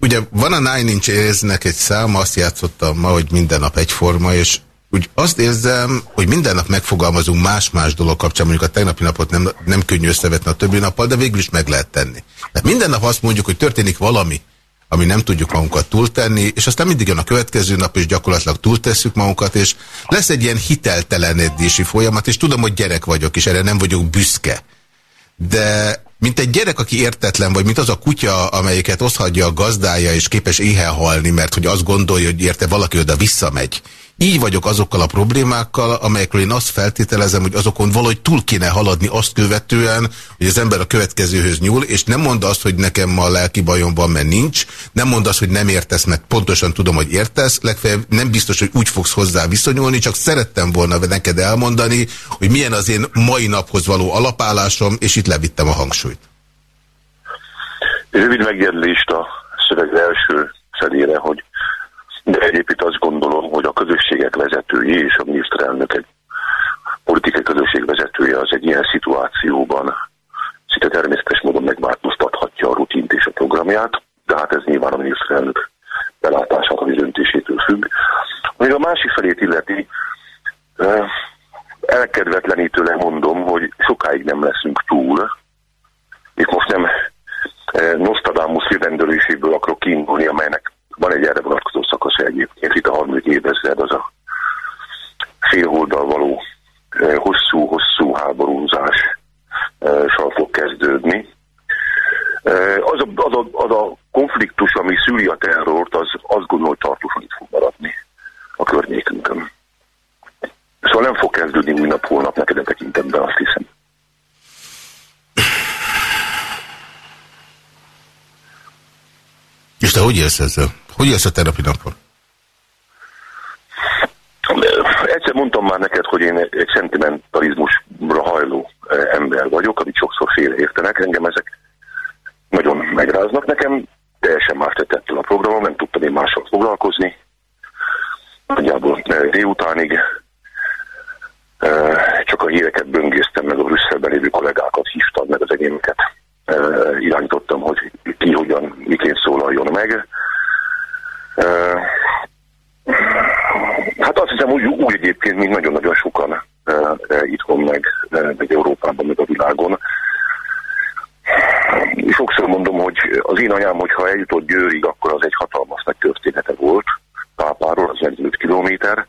B: ugye van a Nine Inch Nails-nek egy száma, azt játszottam ma, hogy minden nap egyforma, és úgy azt érzem, hogy minden nap megfogalmazunk más-más dolog kapcsán, mondjuk a tegnapi napot nem, nem könnyű összevetni a többi nappal, de végül is meg lehet tenni. Tehát minden nap azt mondjuk, hogy történik valami, ami nem tudjuk magunkat túltenni, és aztán mindig jön a következő nap, és gyakorlatilag túltesszük magunkat, és lesz egy ilyen hiteltelenedési folyamat, és tudom, hogy gyerek vagyok, és erre nem vagyok büszke. De mint egy gyerek, aki értetlen, vagy mint az a kutya, amelyiket oszhadja a gazdája, és képes éhen halni, mert hogy azt gondolja, hogy érte valaki oda visszamegy. Így vagyok azokkal a problémákkal, amelyekről én azt feltételezem, hogy azokon valahogy túl kéne haladni azt követően, hogy az ember a következőhöz nyúl, és nem mond azt, hogy nekem ma lelki bajom van, mert nincs, nem mond azt, hogy nem értesz, mert pontosan tudom, hogy értesz, legfeljebb nem biztos, hogy úgy fogsz hozzá viszonyulni, csak szerettem volna neked elmondani, hogy milyen az én mai naphoz való alapállásom, és itt levittem a hangsúlyt.
D: Rövid megjegyzést a szöveg első felére, hogy de egyébként azt gondolom, hogy a közösségek vezetői és a miniszterelnök egy politikai közösség vezetője az egy ilyen szituációban szinte természetes módon megváltoztathatja a rutint és a programját, de hát ez nyilván a miniszterelnök belátásától és döntésétől függ. Ami a másik felét illeti, elkedvetlenítőleg mondom, hogy sokáig nem leszünk túl, és most nem Nostradamus rendelőségből akarok kiindulni, amelynek van egy erre vonatkozó szakasz egyébként, itt a harmadik évezred, az a félholdal való hosszú-hosszú háborúzás fog kezdődni. Az a, az, a, az a konfliktus, ami szüli a terrort, az azt gondolom, hogy tartósan itt fog maradni a környékünkön. Szóval nem fog kezdődni új nap, holnap neked a tekintetben, azt hiszem.
B: És te hogy élsz ezzel? Hogy élsz a terapi napon?
D: Egyszer mondtam már neked, hogy én egy szentimentalizmusra hajló ember vagyok, amit sokszor félreértenek. Engem ezek nagyon megráznak. Nekem teljesen más tett ettől a programon, nem tudtam én máshol foglalkozni. Nagyjából délutánig csak a híreket böngésztem, meg a Brüsszelben lévő kollégákat hívtam, meg az egyéneket irányítottam, hogy ki hogyan, miként szólaljon meg. Hát azt hiszem, úgy, úgy egyébként, mint nagyon-nagyon sokan itthon, meg, meg Európában, meg a világon. Sokszor mondom, hogy az én anyám, hogyha eljutott Győrig, akkor az egy hatalmas nagy története volt. Pápáról, az 45 kilométer.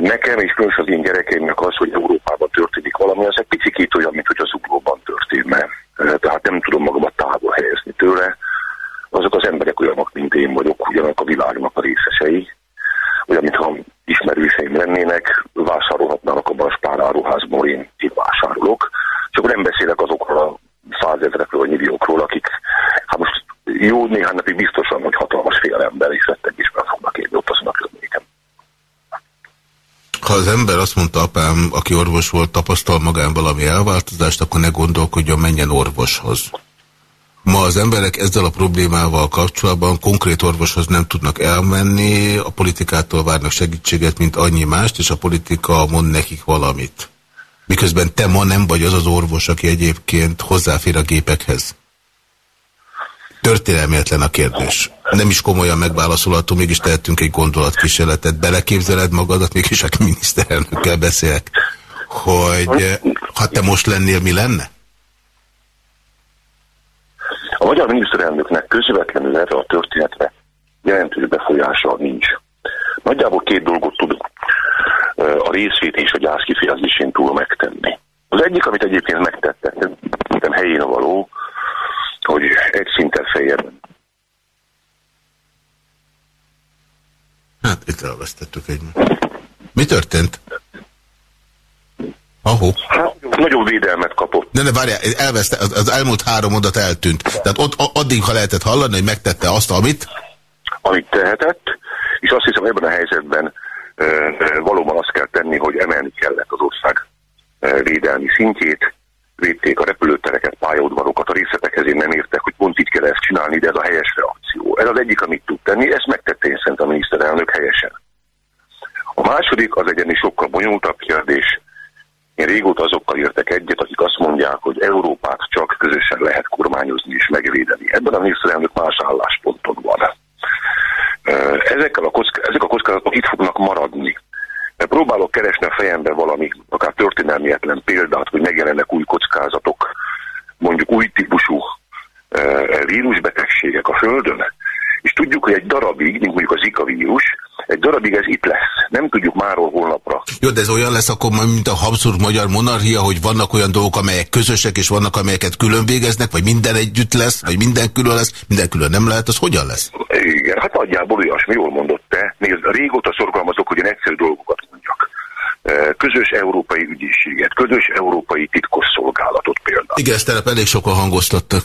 D: Nekem és különösen az én gyerekeimnek az, hogy Európában történik valami, az egy picit olyan, mint hogy az uglóban történne. Tehát nem tudom magamat távol helyezni tőle. Azok az emberek olyanok, mint én vagyok, ugyanak a világnak a részesei. Olyan, mintha ismerőseim lennének, vásárolhatnának abban a spáráruházban, én, én vásárolok. Csak nem beszélek azokról a százezrekről, vagy milliókról, akik, hát most jó néhány napig biztosan, hogy hatalmas félelemben és rettek is meg fognak élni ott azon a környéken.
B: Ha az ember azt mondta apám, aki orvos volt, tapasztal magán valami elváltozást, akkor ne gondolkodjon, menjen orvoshoz. Ma az emberek ezzel a problémával kapcsolatban konkrét orvoshoz nem tudnak elmenni, a politikától várnak segítséget, mint annyi mást, és a politika mond nekik valamit. Miközben te ma nem vagy az az orvos, aki egyébként hozzáfér a gépekhez. Történelmetlen a kérdés. Nem is komolyan megválaszolható, mégis tehetünk egy gondolatkísérletet. Beleképzeled magadat, mégis aki miniszterelnökkel beszélek, hogy ha te most lennél, mi lenne?
D: A magyar miniszterelnöknek közvetlenül erre a történetre jelentős befolyása nincs. Nagyjából két dolgot tud a részvét és a gyász kifejezésén túl megtenni. Az egyik, amit egyébként megtettek, szerintem helyén való, hogy egy szinten feljebb.
B: Hát itt elvesztettük egy. Mi történt? Ahó.
D: Hát, nagyobb védelmet kapott.
B: Ne, ne, várjál, elveszte, az, az elmúlt három odat eltűnt. Tehát ott addig, ha lehetett hallani, hogy megtette azt, amit?
D: Amit tehetett, és azt hiszem ebben a helyzetben e, e, valóban azt kell tenni, hogy emelni kellett az ország e, védelmi szintjét, védték a repülőtereket, pályaudvarokat, a részletekhez én nem értek, hogy pont így kell ezt csinálni, de ez a helyes reakció. Ez az egyik, amit tud tenni, ezt megtette én szerintem a miniszterelnök helyesen. A második az egy sokkal bonyolultabb kérdés. Én régóta azokkal értek egyet, akik azt mondják, hogy Európát csak közösen lehet kormányozni és megvédeni. Ebben a miniszterelnök más állásponton van. Ezekkel a ezek a kockázatok itt fognak maradni. Próbálok keresni a fejembe valami, akár történelmietlen példát, hogy megjelennek új kockázatok, mondjuk új típusú vírusbetegségek a Földön, és tudjuk, hogy egy darabig, mint mondjuk a Zika vírus, egy darabig ez itt lesz. Nem tudjuk máról holnapra.
B: Jó, de ez olyan lesz akkor, mint a Habsburg magyar monarchia, hogy vannak olyan dolgok, amelyek közösek, és vannak, amelyeket külön végeznek, vagy minden együtt lesz, vagy minden külön lesz, minden külön nem lehet, az hogyan lesz?
D: Igen, hát nagyjából olyasmi, jól mondott te. Nézd, régóta szorgalmazok, hogy én egyszerű dolgokat mondjak. Közös európai ügyészséget, közös európai titkosszolgálatot például.
B: Igen, ezt elég sokan hangoztattak.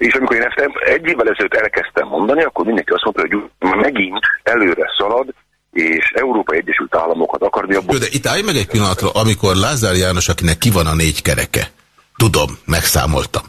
D: És amikor én ezt egy évvel ezelőtt elkezdtem mondani, akkor mindenki azt mondta, hogy megint előre szalad, és Európai Egyesült Államokat akarni
B: abból... De itt állj meg egy pillanatra, amikor Lázár János, akinek ki van a négy kereke, tudom, megszámoltam,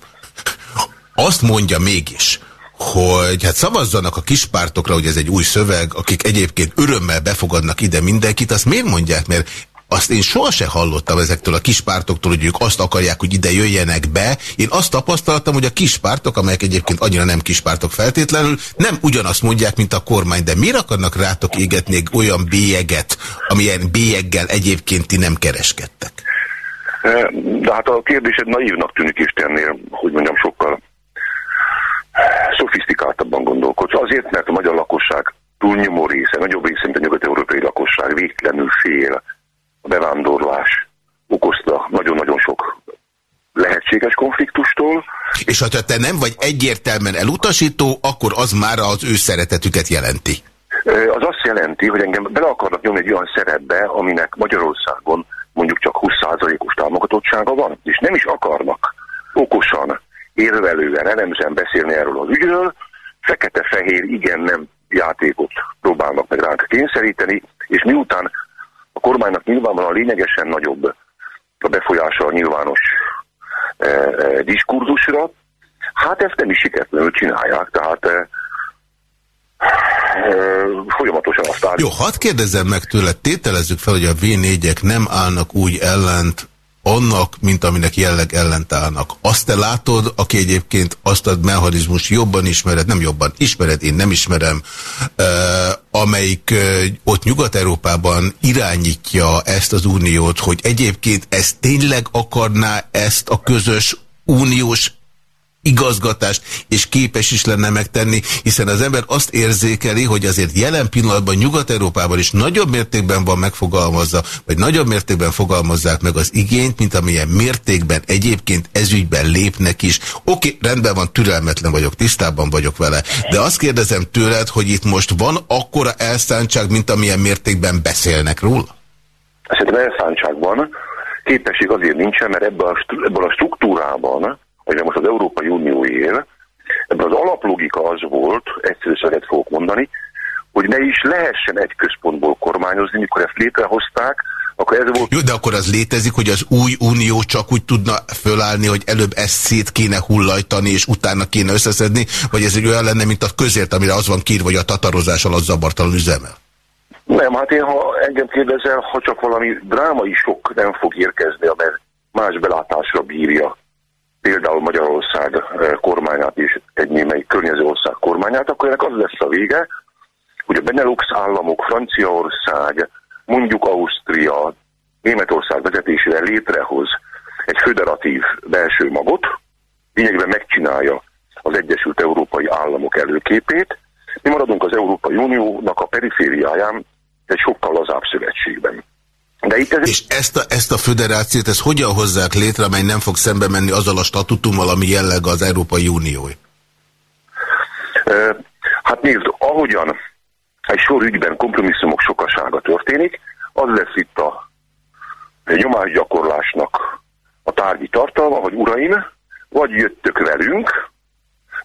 B: azt mondja mégis, hogy hát szavazzanak a kispártokra, hogy ez egy új szöveg, akik egyébként örömmel befogadnak ide mindenkit, azt miért mondják? Mert azt én sohasem hallottam ezektől a kispártoktól, hogy ők azt akarják, hogy ide jöjjenek be. Én azt tapasztaltam, hogy a kispártok, amelyek egyébként annyira nem kispártok feltétlenül, nem ugyanazt mondják, mint a kormány. De miért akarnak rátok égetni olyan bélyeget, amilyen bélyeggel egyébként ti nem kereskedtek?
D: De hát a kérdésed naívnak tűnik Istennél, hogy mondjam, sokkal szofisztikáltabban gondolkodsz. Azért, mert a magyar lakosság túlnyomó része, nagyobb része, mint a nyugat-európai lakosság végtelenül fél bevándorlás okozta nagyon-nagyon sok lehetséges konfliktustól.
B: És ha te nem vagy egyértelműen elutasító, akkor az már az ő szeretetüket jelenti.
D: Az azt jelenti, hogy engem bele akarnak nyomni egy olyan szerepbe, aminek Magyarországon mondjuk csak 20%-os támogatottsága van, és nem is akarnak okosan, érvelően, elemzen beszélni erről az ügyről, fekete-fehér, igen-nem játékot próbálnak meg ránk kényszeríteni, és miután kormánynak nyilvánvalóan lényegesen nagyobb a befolyása a nyilvános e, e, diskurzusra. Hát ezt nem is sikertlenül csinálják, tehát e, e, folyamatosan azt állítják.
B: Jó, hadd kérdezzem meg tőle, tételezzük fel, hogy a V4-ek nem állnak úgy ellent, annak, mint aminek jelleg ellentállnak. Azt te látod, aki egyébként azt a mechanizmus jobban ismered, nem jobban ismered, én nem ismerem, uh, amelyik uh, ott Nyugat-Európában irányítja ezt az uniót, hogy egyébként ez tényleg akarná ezt a közös uniós igazgatást, és képes is lenne megtenni, hiszen az ember azt érzékeli, hogy azért jelen pillanatban Nyugat-Európában is nagyobb mértékben van megfogalmazza, vagy nagyobb mértékben fogalmazzák meg az igényt, mint amilyen mértékben egyébként ezügyben lépnek is. Oké, rendben van, türelmetlen vagyok, tisztában vagyok vele, de azt kérdezem tőled, hogy itt most van akkora elszántság, mint amilyen mértékben beszélnek róla?
D: Szerintem elszántság van, képesség azért nincsen, mert ebből a, ebből a struktúrában hogy most az Európai Unió él, ebben az alaplogika az volt, egyszerű szöget fogok mondani, hogy ne is lehessen egy központból kormányozni, mikor ezt létrehozták, akkor ez volt...
B: Jó, de akkor az létezik, hogy az új unió csak úgy tudna fölállni, hogy előbb ezt szét kéne hullajtani, és utána kéne összeszedni, vagy ez egy olyan lenne, mint a közért, amire az van kír, vagy a tatarozás alatt zabartalan üzemel?
D: Nem, hát én, ha engem kérdezel, ha csak valami drámai sok nem fog érkezni, amely más belátásra bírja például Magyarország eh, kormányát és egy némelyik környező ország kormányát, akkor ennek az lesz a vége, hogy a Benelux államok, Franciaország, mondjuk Ausztria, Németország vezetésére létrehoz egy föderatív belső magot, lényegben megcsinálja az Egyesült Európai Államok előképét. Mi maradunk az Európai Uniónak a perifériáján, egy sokkal lazább szövetségben.
B: De itt ez... És ezt a, ezt a föderációt, ezt hogyan hozzák létre, amely nem fog szembe menni azzal a statutummal, ami jelleg az Európai Unió?
D: Hát nézd, ahogyan egy sor ügyben kompromisszumok sokasága történik, az lesz itt a nyomásgyakorlásnak a tárgyi tartalma, hogy uraim, vagy jöttök velünk,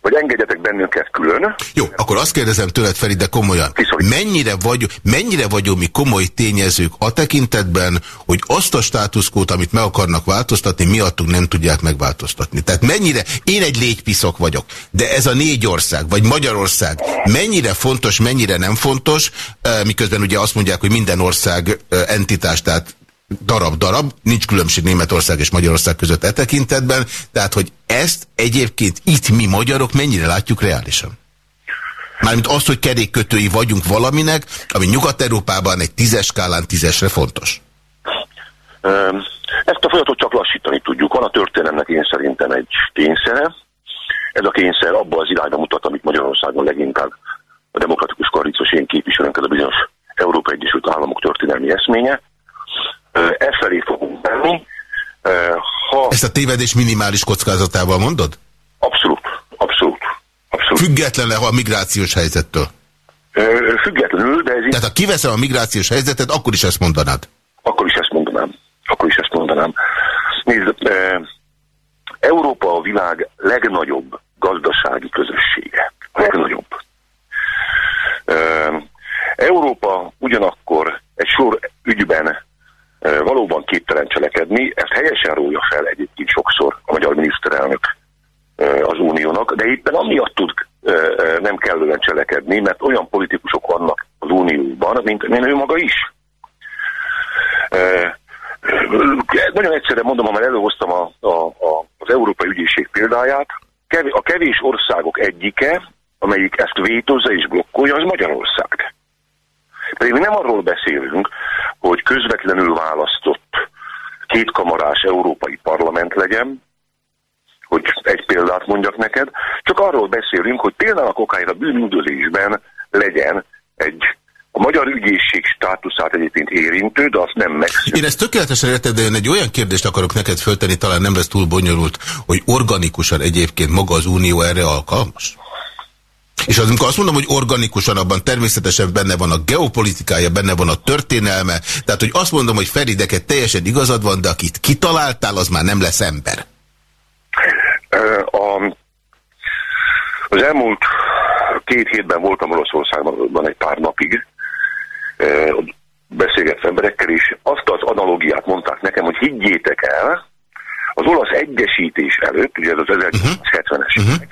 D: vagy engedjetek bennünket külön.
B: Jó, akkor azt kérdezem tőled, Feri, de komolyan. Mennyire, vagy, mennyire vagyunk mi komoly tényezők a tekintetben, hogy azt a státuszkót, amit meg akarnak változtatni, miattunk nem tudják megváltoztatni? Tehát mennyire, én egy légypiszok vagyok, de ez a négy ország, vagy Magyarország, mennyire fontos, mennyire nem fontos, eh, miközben ugye azt mondják, hogy minden ország eh, entitás, tehát darab-darab, nincs különbség Németország és Magyarország között e tekintetben, tehát hogy ezt egyébként itt mi magyarok mennyire látjuk reálisan? Mármint azt, hogy kerékkötői vagyunk valaminek, ami Nyugat-Európában egy tízes skálán tízesre fontos.
D: Ezt a folyamatot csak lassítani tudjuk. Van a történelemnek én szerintem egy kényszere. Ez a kényszer abba az irányba mutat, amit Magyarországon leginkább a demokratikus koalíciós én képviselőnk, ez a bizonyos Európa Egyesült Államok történelmi eszménye e felé fogunk menni.
B: Ha... Ezt a tévedés minimális kockázatával mondod?
D: Abszolút, abszolút. abszolút.
B: Függetlenül a migrációs helyzettől?
D: Függetlenül, de ez...
B: Tehát ha kiveszem a migrációs helyzetet, akkor is ezt mondanád?
D: Akkor is ezt mondanám. Akkor is ezt mondanám. Nézd, Európa a világ legnagyobb gazdasági közössége. Legnagyobb. Európa ugyanakkor egy sor ügyben valóban képtelen cselekedni, ezt helyesen rója fel egyébként sokszor a magyar miniszterelnök az uniónak, de éppen amiatt tud nem kellően cselekedni, mert olyan politikusok vannak az unióban, mint, mint ő maga is. Nagyon egyszerűen mondom, ha már előhoztam a, a, a, az Európai Ügyészség példáját, a kevés országok egyike, amelyik ezt vétozza és blokkolja, az Magyarország. Pedig mi nem arról beszélünk, hogy közvetlenül választott kétkamarás európai parlament legyen, hogy egy példát mondjak neked, csak arról beszélünk, hogy például a kokáira bűnüldözésben legyen egy a magyar ügyészség státuszát egyébként érintő, de azt nem meg.
B: Én ezt tökéletesen érted, de én egy olyan kérdést akarok neked föltenni, talán nem lesz túl bonyolult, hogy organikusan egyébként maga az Unió erre alkalmas? És az, amikor azt mondom, hogy organikusan abban természetesen benne van a geopolitikája, benne van a történelme, tehát hogy azt mondom, hogy Ferideket teljesen igazad van, de akit kitaláltál, az már nem lesz ember.
D: A, az elmúlt két hétben voltam Oroszországban egy pár napig, beszélgetve emberekkel, és azt az analogiát mondták nekem, hogy higgyétek el, az olasz egyesítés előtt, ugye ez az 1970-es uh -huh.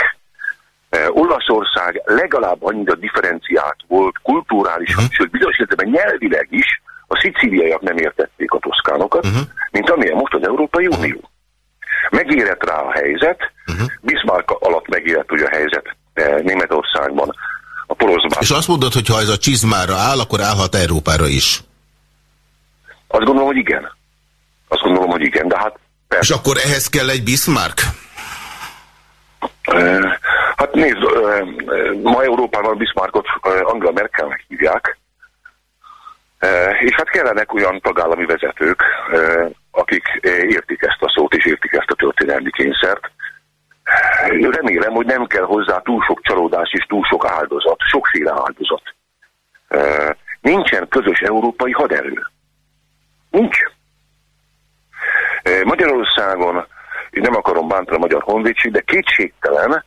D: Évek, Olaszország legalább annyira differenciált volt kulturálisan, uh-huh. sőt bizonyos értelemben nyelvileg is, a szicíliaiak nem értették a toszkánokat, uh-huh. mint amilyen most az Európai Unió. Uh-huh. Megérett rá a helyzet, uh-huh. Bismarck alatt megérett ugye a helyzet Németországban, a poroszban.
B: És azt mondod, hogy ha ez a csizmára áll, akkor állhat Európára is?
D: Azt gondolom, hogy igen. Azt gondolom, hogy igen, de hát
B: persze. És akkor ehhez kell egy Bismarck?
D: Hát nézd, ma Európában Bismarckot Angela Merkelnek hívják, és hát kellenek olyan tagállami vezetők, akik értik ezt a szót és értik ezt a történelmi kényszert. Remélem, hogy nem kell hozzá túl sok csalódás és túl sok áldozat, sokféle áldozat. Nincsen közös európai haderő. Nincs. Magyarországon, én nem akarom bántani a magyar honvédség, de kétségtelen,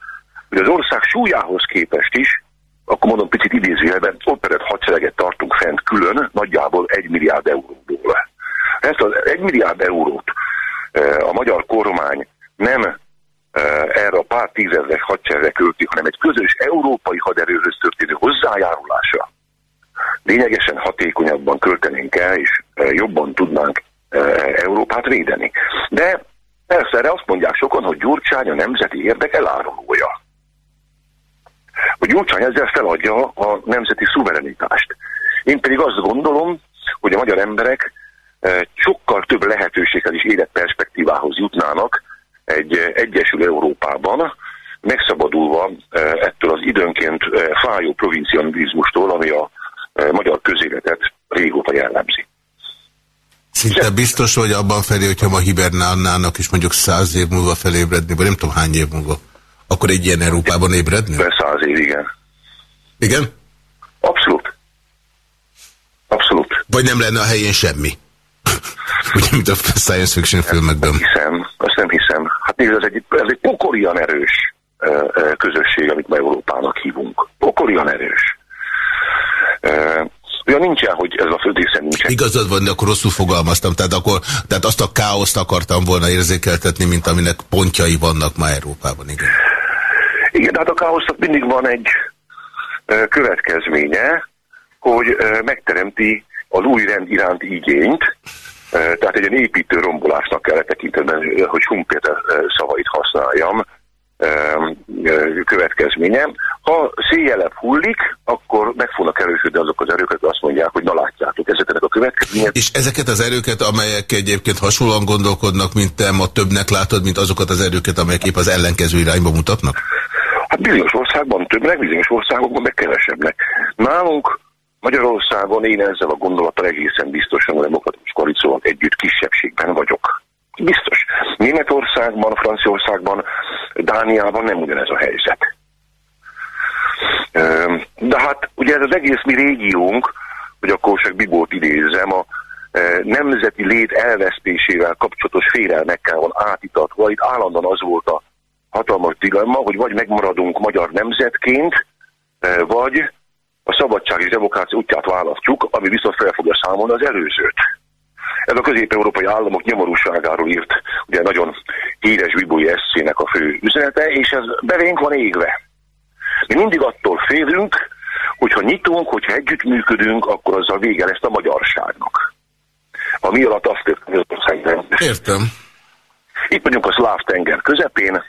D: hogy az ország súlyához képest is, akkor mondom picit idézőjelben, operett hadsereget tartunk fent külön, nagyjából egy milliárd euróból. Ezt az egy milliárd eurót e, a magyar kormány nem e, erre a pár tízezres hadseregre költi, hanem egy közös európai haderőhöz történő hozzájárulása lényegesen hatékonyabban költenénk el, és e, jobban tudnánk Európát védeni. De persze erre azt mondják sokan, hogy Gyurcsány a nemzeti érdek elárulója hogy Gyurcsány ezzel feladja a nemzeti szuverenitást. Én pedig azt gondolom, hogy a magyar emberek eh, sokkal több lehetőséggel is életperspektívához jutnának egy eh, Egyesül Európában, megszabadulva eh, ettől az időnként fájó provincianizmustól, ami a magyar közéletet régóta jellemzi.
B: Szinte biztos, hogy abban felé, hogyha ma hibernálnának, és mondjuk száz év múlva felébredni, vagy nem tudom hány év múlva, akkor egy ilyen Európában ébredni?
D: Száz év, igen.
B: Igen?
D: Abszolút. Abszolút.
B: Vagy nem lenne a helyén semmi? Ugye, mint a science fiction filmekben.
D: Nem hiszem, azt nem hiszem. Hát nézd, ez egy, ez egy pokolian erős közösség, amit ma Európának hívunk. Pokolian erős. Olyan nincsen, hogy ez a földrészen nincsen.
B: Igazad van, de akkor rosszul fogalmaztam. Tehát, akkor, tehát azt a káoszt akartam volna érzékeltetni, mint aminek pontjai vannak ma Európában. Igen,
D: igen hát a káosznak mindig van egy következménye, hogy megteremti az új rend iránti igényt, tehát egy ilyen építő rombolásnak kell tekintetben, hogy Schumpeter szavait használjam, következménye. Ha széjjelebb hullik, akkor meg fognak erősödni azok az erők, akik azt mondják, hogy na látjátok ezeknek a következmények.
B: És ezeket az erőket, amelyek egyébként hasonlóan gondolkodnak, mint te ma többnek látod, mint azokat az erőket, amelyek épp az ellenkező irányba mutatnak?
D: Hát bizonyos országban többnek, bizonyos országokban meg kevesebbnek. Nálunk Magyarországon én ezzel a gondolattal egészen biztosan a demokratikus koalícióval együtt kisebbségben vagyok. Biztos. Németországban, Franciaországban, Dániában nem ugyanez a helyzet. De hát ugye ez az egész mi régiónk, hogy akkor csak Bibót idézem, a nemzeti lét elvesztésével kapcsolatos félelmekkel van átitatva. Itt állandóan az volt a hatalmas dilemma, hogy vagy megmaradunk magyar nemzetként, vagy a szabadság és demokrácia útját választjuk, ami viszont fel fogja számolni az előzőt. Ez a közép-európai államok nyomorúságáról írt, ugye nagyon híres Bibói eszének a fő üzenete, és ez bevénk van égve. Mi mindig attól félünk, hogyha nyitunk, hogyha együttműködünk, akkor azzal vége lesz a magyarságnak. A mi alatt azt értem,
B: Értem.
D: Itt vagyunk a szláv tenger közepén,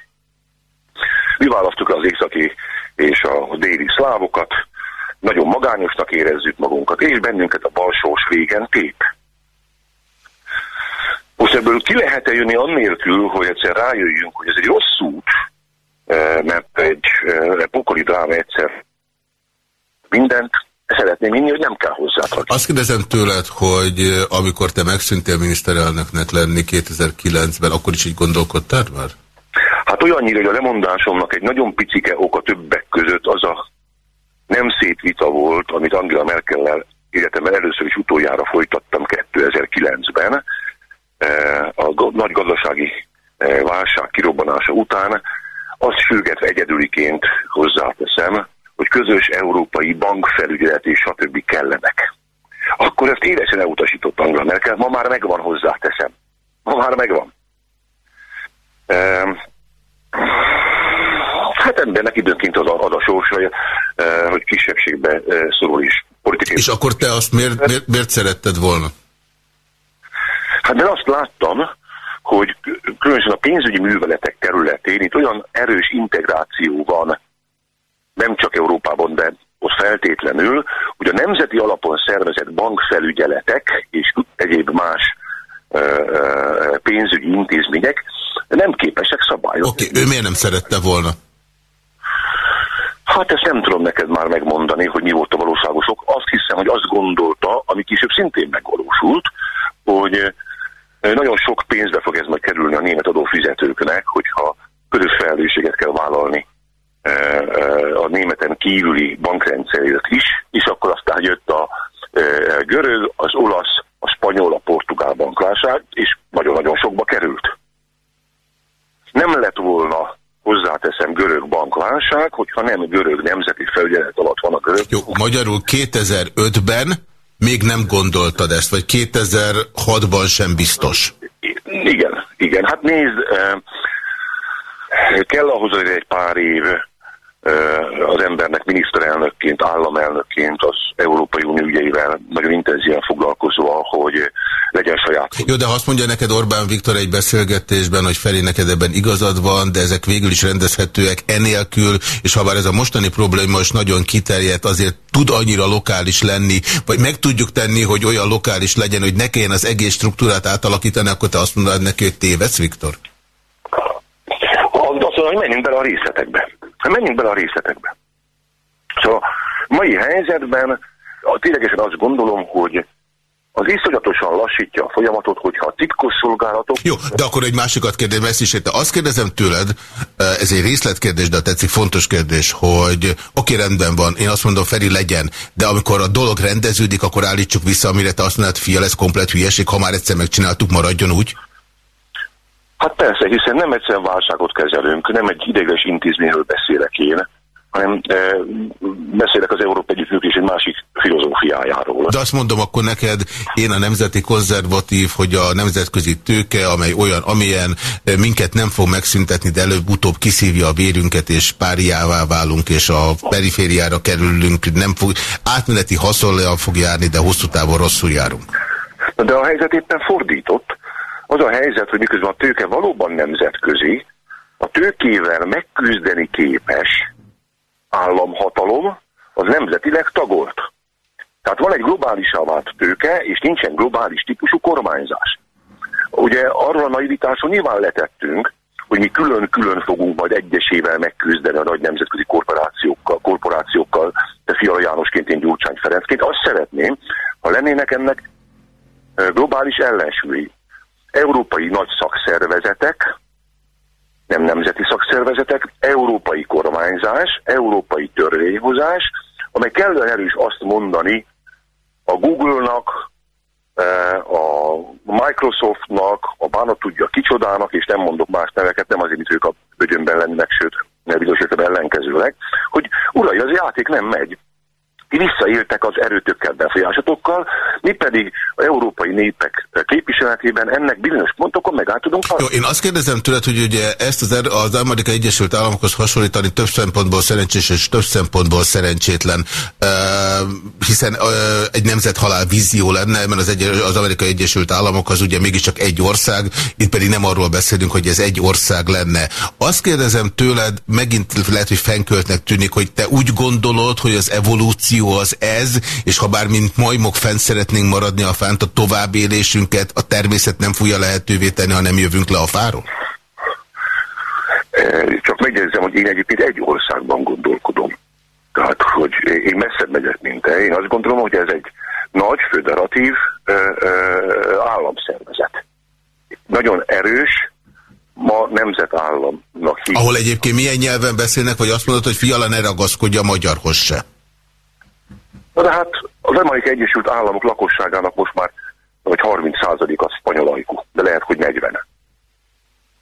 D: mi választjuk az északi és a déli szlávokat, nagyon magányosnak érezzük magunkat, és bennünket a balsós végen tép. Most ebből ki lehet-e jönni annélkül, hogy egyszer rájöjjünk, hogy ez egy rossz út, eh, mert egy eh, pokoli dráma egyszer mindent szeretném inni, hogy nem kell hozzá.
B: Azt kérdezem tőled, hogy eh, amikor te megszűntél miniszterelnöknek lenni 2009-ben, akkor is így gondolkodtál már?
D: Hát olyannyira, hogy a lemondásomnak egy nagyon picike oka többek között az a nem szép vita volt, amit Angela Merkel-lel életemben először is utoljára folytattam 2009-ben, eh, a nagy gazdasági eh, válság kirobbanása után, azt sürgetve egyedüliként hozzáteszem, hogy közös európai bankfelügyelet és stb. kellenek. Akkor ezt élesen elutasított Angela Merkel, ma már megvan hozzáteszem. Ma már megvan. Hát embernek időnként az a, az a sors, hogy, hogy kisebbségbe szorul is politikai.
B: És akkor te azt miért, miért, miért szeretted volna?
D: Hát mert azt láttam, hogy különösen a pénzügyi műveletek területén itt olyan erős integráció van, nem csak Európában, de ott feltétlenül, hogy a nemzeti alapon szervezett bankfelügyeletek és egyéb más pénzügyi intézmények nem képesek szabályozni.
B: Oké, okay, ő miért nem szerette volna?
D: Hát ezt nem tudom neked már megmondani, hogy mi volt a valóságosok. Azt hiszem, hogy azt gondolta, ami később szintén megvalósult, hogy nagyon sok pénzbe fog ez majd kerülni a német adófizetőknek, hogyha közös felelősséget kell vállalni a németen kívüli bankrendszerért is, és akkor aztán jött a görög, az olasz, a spanyol, a portugál bankválság, és. Nem lett volna hozzáteszem görög bankválság, hogyha nem görög nemzeti felügyelet alatt van a görög.
B: Jó, magyarul 2005-ben még nem gondoltad ezt, vagy 2006-ban sem biztos?
D: Igen, igen. Hát nézd, kell ahhoz egy pár év, az embernek miniszterelnökként, államelnökként az Európai Unió ügyeivel nagyon intenzíven foglalkozva, hogy legyen saját.
B: Jó, de azt mondja neked Orbán Viktor egy beszélgetésben, hogy Feri neked ebben igazad van, de ezek végül is rendezhetőek enélkül, és ha bár ez a mostani probléma most nagyon kiterjedt, azért tud annyira lokális lenni, vagy meg tudjuk tenni, hogy olyan lokális legyen, hogy ne kelljen az egész struktúrát átalakítani, akkor te azt mondod neki, hogy tévedsz, Viktor?
D: Azt mondom, hogy menjünk bele a részletekbe. Hát menjünk bele a részletekbe. Szóval mai helyzetben ténylegesen azt gondolom, hogy az iszonyatosan lassítja a folyamatot, hogyha a titkos szolgálatok...
B: Jó, de akkor egy másikat kérdezem, ezt is érte. Azt kérdezem tőled, ez egy részletkérdés, de tetszik fontos kérdés, hogy oké, rendben van, én azt mondom, Feri legyen, de amikor a dolog rendeződik, akkor állítsuk vissza, amire te azt mondod, fia, lesz komplet hülyeség, ha már egyszer megcsináltuk, maradjon úgy?
D: Hát persze, hiszen nem egyszerűen válságot kezelünk, nem egy ideges intézményről beszélek én, hanem e, beszélek az Európai Együttműködés egy másik filozófiájáról.
B: De azt mondom akkor neked, én a nemzeti konzervatív, hogy a nemzetközi tőke, amely olyan, amilyen e, minket nem fog megszüntetni, de előbb-utóbb kiszívja a vérünket, és páriává válunk, és a perifériára kerülünk, nem fog, átmeneti haszonlea fog járni, de hosszú távon rosszul járunk.
D: De a helyzet éppen fordított. Az a helyzet, hogy miközben a tőke valóban nemzetközi, a tőkével megküzdeni képes, államhatalom az nemzetileg tagolt. Tehát van egy globális vált tőke, és nincsen globális típusú kormányzás. Ugye arról a naivitásról nyilván letettünk, hogy mi külön-külön fogunk majd egyesével megküzdeni a nagy nemzetközi korporációkkal, korporációkkal de Fiala Jánosként, én Gyurcsány Ferencként. Azt szeretném, ha lennének ennek globális ellensúlyi. Európai nagy szakszervezetek, nem nemzeti szakszervezetek, európai kormányzás, európai törvényhozás, amely kellően erős azt mondani a Google-nak, e, a Microsoftnak, a bánat tudja kicsodának, és nem mondok más neveket, nem azért, mint ők a bögyönben lennének, sőt, bizonyos ellenkezőleg, hogy urai, az játék nem megy visszaéltek az erőtökkel, befolyásokkal, mi pedig a európai népek képviseletében ennek bizonyos pontokon meg tudunk
B: Jó, én azt kérdezem tőled, hogy ugye ezt az, er az Amerikai Egyesült Államokhoz hasonlítani több szempontból szerencsés és több szempontból szerencsétlen, uh, hiszen uh, egy nemzethalál vízió lenne, mert az, egy, az Amerikai Egyesült Államok az ugye mégiscsak egy ország, itt pedig nem arról beszélünk, hogy ez egy ország lenne. Azt kérdezem tőled, megint lehet, hogy fenköltnek tűnik, hogy te úgy gondolod, hogy az evolúció vízió az ez, és ha bár mint majmok fent szeretnénk maradni a fent, a továbbélésünket a természet nem fogja lehetővé tenni, ha nem jövünk le a fáról?
D: Csak megjegyzem, hogy én egyébként egy országban gondolkodom. Tehát, hogy én messzebb megyek, mint te. Én azt gondolom, hogy ez egy nagy, föderatív államszervezet. Nagyon erős, ma nemzetállamnak
B: hívják. Ahol egyébként milyen nyelven beszélnek, vagy azt mondod, hogy fiala ne ragaszkodja a magyarhoz se?
D: Na de hát az Amerikai Egyesült Államok lakosságának most már vagy 30% az spanyolajkú, de lehet, hogy 40.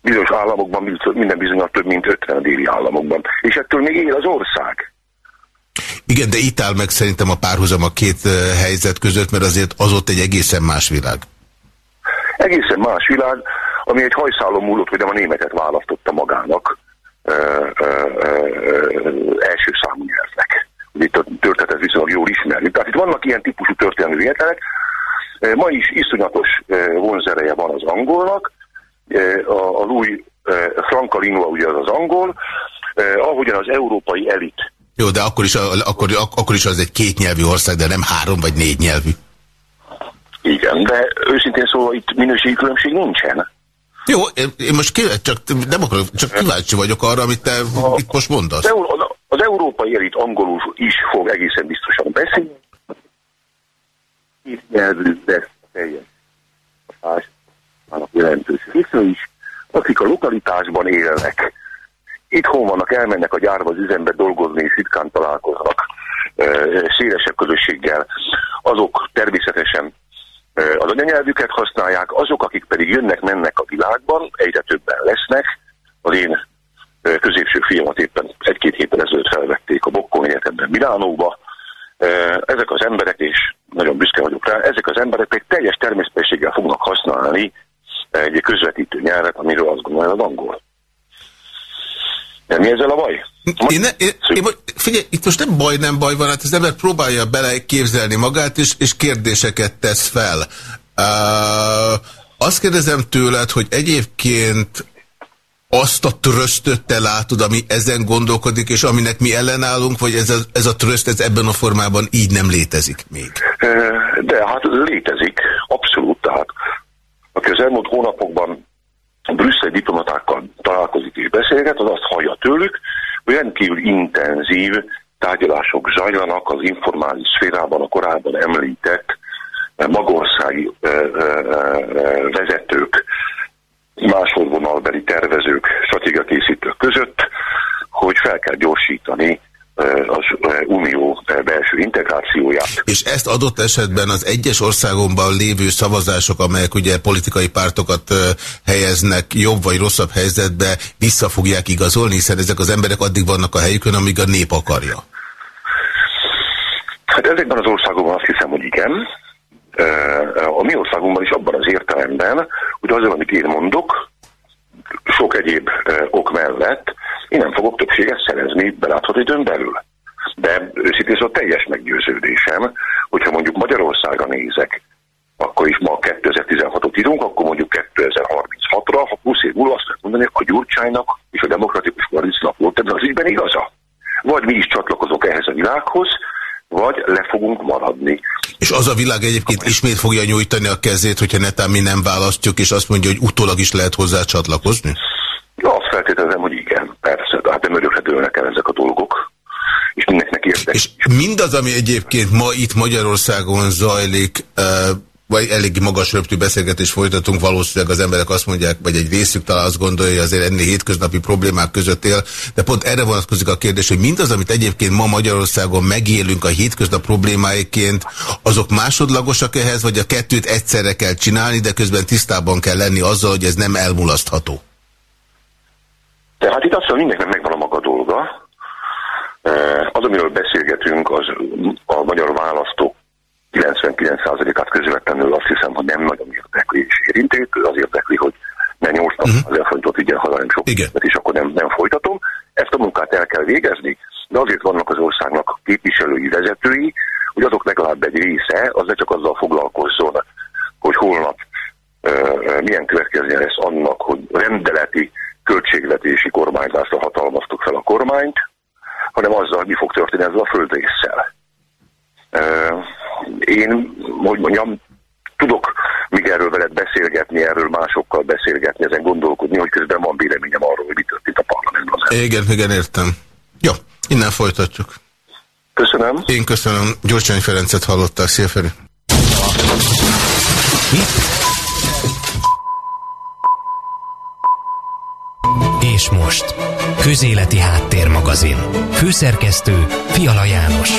D: Bizonyos államokban minden bizonyos több mint 50 déli államokban. És ettől még él az ország.
B: Igen, de itt áll meg szerintem a párhuzam a két helyzet között, mert azért az ott egy egészen más világ.
D: Egészen más világ, ami egy hajszálon múlott, hogy nem a németet választotta magának ö, ö, ö, első számú nyelvnek a történetet viszonylag jól ismerjük. Tehát itt vannak ilyen típusú történelmi vételek. E, ma is iszonyatos e, vonzereje van az angolnak, e, az új franca lingua ugye az az angol, ahogyan az európai elit.
B: Jó, de akkor is, akkor, akkor is az egy kétnyelvű ország, de nem három vagy négy nyelvű.
D: Igen, de őszintén szóval itt minőségi különbség nincsen.
B: Jó, én most kíváncsi, csak, nem akarok, csak kíváncsi vagyok arra, amit te a, itt most mondasz. Az,
D: az európai elit angolul is fog egészen biztosan beszélni. Két nyelvű lesz teljes a jelentős része is, akik a lokalitásban élnek. Itthon vannak, elmennek a gyárba az üzembe dolgozni, és ritkán találkoznak szélesebb közösséggel. Azok természetesen az anyanyelvüket használják, azok, akik pedig jönnek-mennek a világban, egyre többen lesznek. Az én középső fiamat éppen egy-két héttel ezelőtt Egyetemben Milánóba. Ezek az emberek, és nagyon büszke vagyok rá, ezek az emberek pedig teljes természetességgel fognak használni egy közvetítő nyelvet, amiről azt gondolom, az angol. De mi ezzel a baj?
B: Én ne, én, én, figyelj, itt most nem baj, nem baj van, hát az ember próbálja bele képzelni magát, és, és kérdéseket tesz fel. Uh, azt kérdezem tőled, hogy egyébként azt a trösztöt te látod, ami ezen gondolkodik, és aminek mi ellenállunk, vagy ez a, ez a tröszt ez ebben a formában így nem létezik még?
D: De hát létezik, abszolút. Tehát aki az elmúlt hónapokban brüsszeli diplomatákkal találkozik és beszélget, az azt hallja tőlük, hogy rendkívül intenzív tárgyalások zajlanak az informális szférában a korábban említett magországi vezetők, másodvonalbeli tervezők, stratégiakészítők között, hogy fel kell gyorsítani az unió belső integrációját.
B: És ezt adott esetben az egyes országokban lévő szavazások, amelyek ugye politikai pártokat helyeznek jobb vagy rosszabb helyzetbe, vissza fogják igazolni, hiszen ezek az emberek addig vannak a helyükön, amíg a nép akarja.
D: Hát ezekben az országokban azt hiszem, hogy igen. A mi országunkban is abban az értelemben, hogy az, amit én mondok, sok egyéb ok mellett én nem fogok többséget szerezni belátható időn belül. De őszintén szóval teljes meggyőződésem, hogyha mondjuk Magyarországra nézek, akkor is ma 2016-ot írunk, akkor mondjuk 2036-ra, ha 20 év múlva azt mondani, hogy a Gyurcsánynak és a demokratikus koalíciónak volt ebben az ügyben igaza. Vagy mi is csatlakozunk ehhez a világhoz, vagy le fogunk maradni.
B: És az a világ egyébként ismét fogja nyújtani a kezét, hogyha netán mi nem választjuk, és azt mondja, hogy utólag is lehet hozzá csatlakozni?
D: Ja, azt feltételezem, hogy igen, persze, de hát nem örökre dőlnek el ezek a dolgok, és mindenkinek érdek.
B: És mindaz, ami egyébként ma itt Magyarországon zajlik, vagy elég magas röptű beszélgetést folytatunk, valószínűleg az emberek azt mondják, vagy egy részük talán azt gondolja, hogy azért ennél hétköznapi problémák között él, de pont erre vonatkozik a kérdés, hogy mindaz, amit egyébként ma Magyarországon megélünk a hétköznap problémáiként, azok másodlagosak ehhez, vagy a kettőt egyszerre kell csinálni, de közben tisztában kell lenni azzal, hogy ez nem elmulasztható?
D: Tehát itt azt mondom, mindenkinek megvan a maga dolga. Az, amiről beszélgetünk, az a magyar választók 99%-át közvetlenül azt hiszem, hogy nem nagyon érdekli és érinti. Az érdekli, hogy ne 80 uh-huh. ezer forintot igyen haza, nem sok, Igen. és akkor nem, nem folytatom. Ezt a munkát el kell végezni, de azért vannak az országnak képviselői, vezetői, hogy azok legalább egy része, az ne csak azzal foglalkozzon, hogy holnap uh, milyen következménye lesz annak, hogy rendeleti költségvetési kormányzásra hatalmaztuk fel a kormányt, hanem azzal, mi fog történni ezzel a földrészsel. Én, hogy mondjam, tudok még erről veled beszélgetni, erről másokkal beszélgetni, ezen gondolkodni, hogy közben van véleményem arról, hogy mi történt a parlamentben.
B: Igen, igen, értem. Jó, innen folytatjuk.
D: Köszönöm.
B: Én köszönöm. Gyurcsány Ferencet hallották. Szia, Feri.
A: És most, Közéleti Háttérmagazin. Főszerkesztő Fiala János.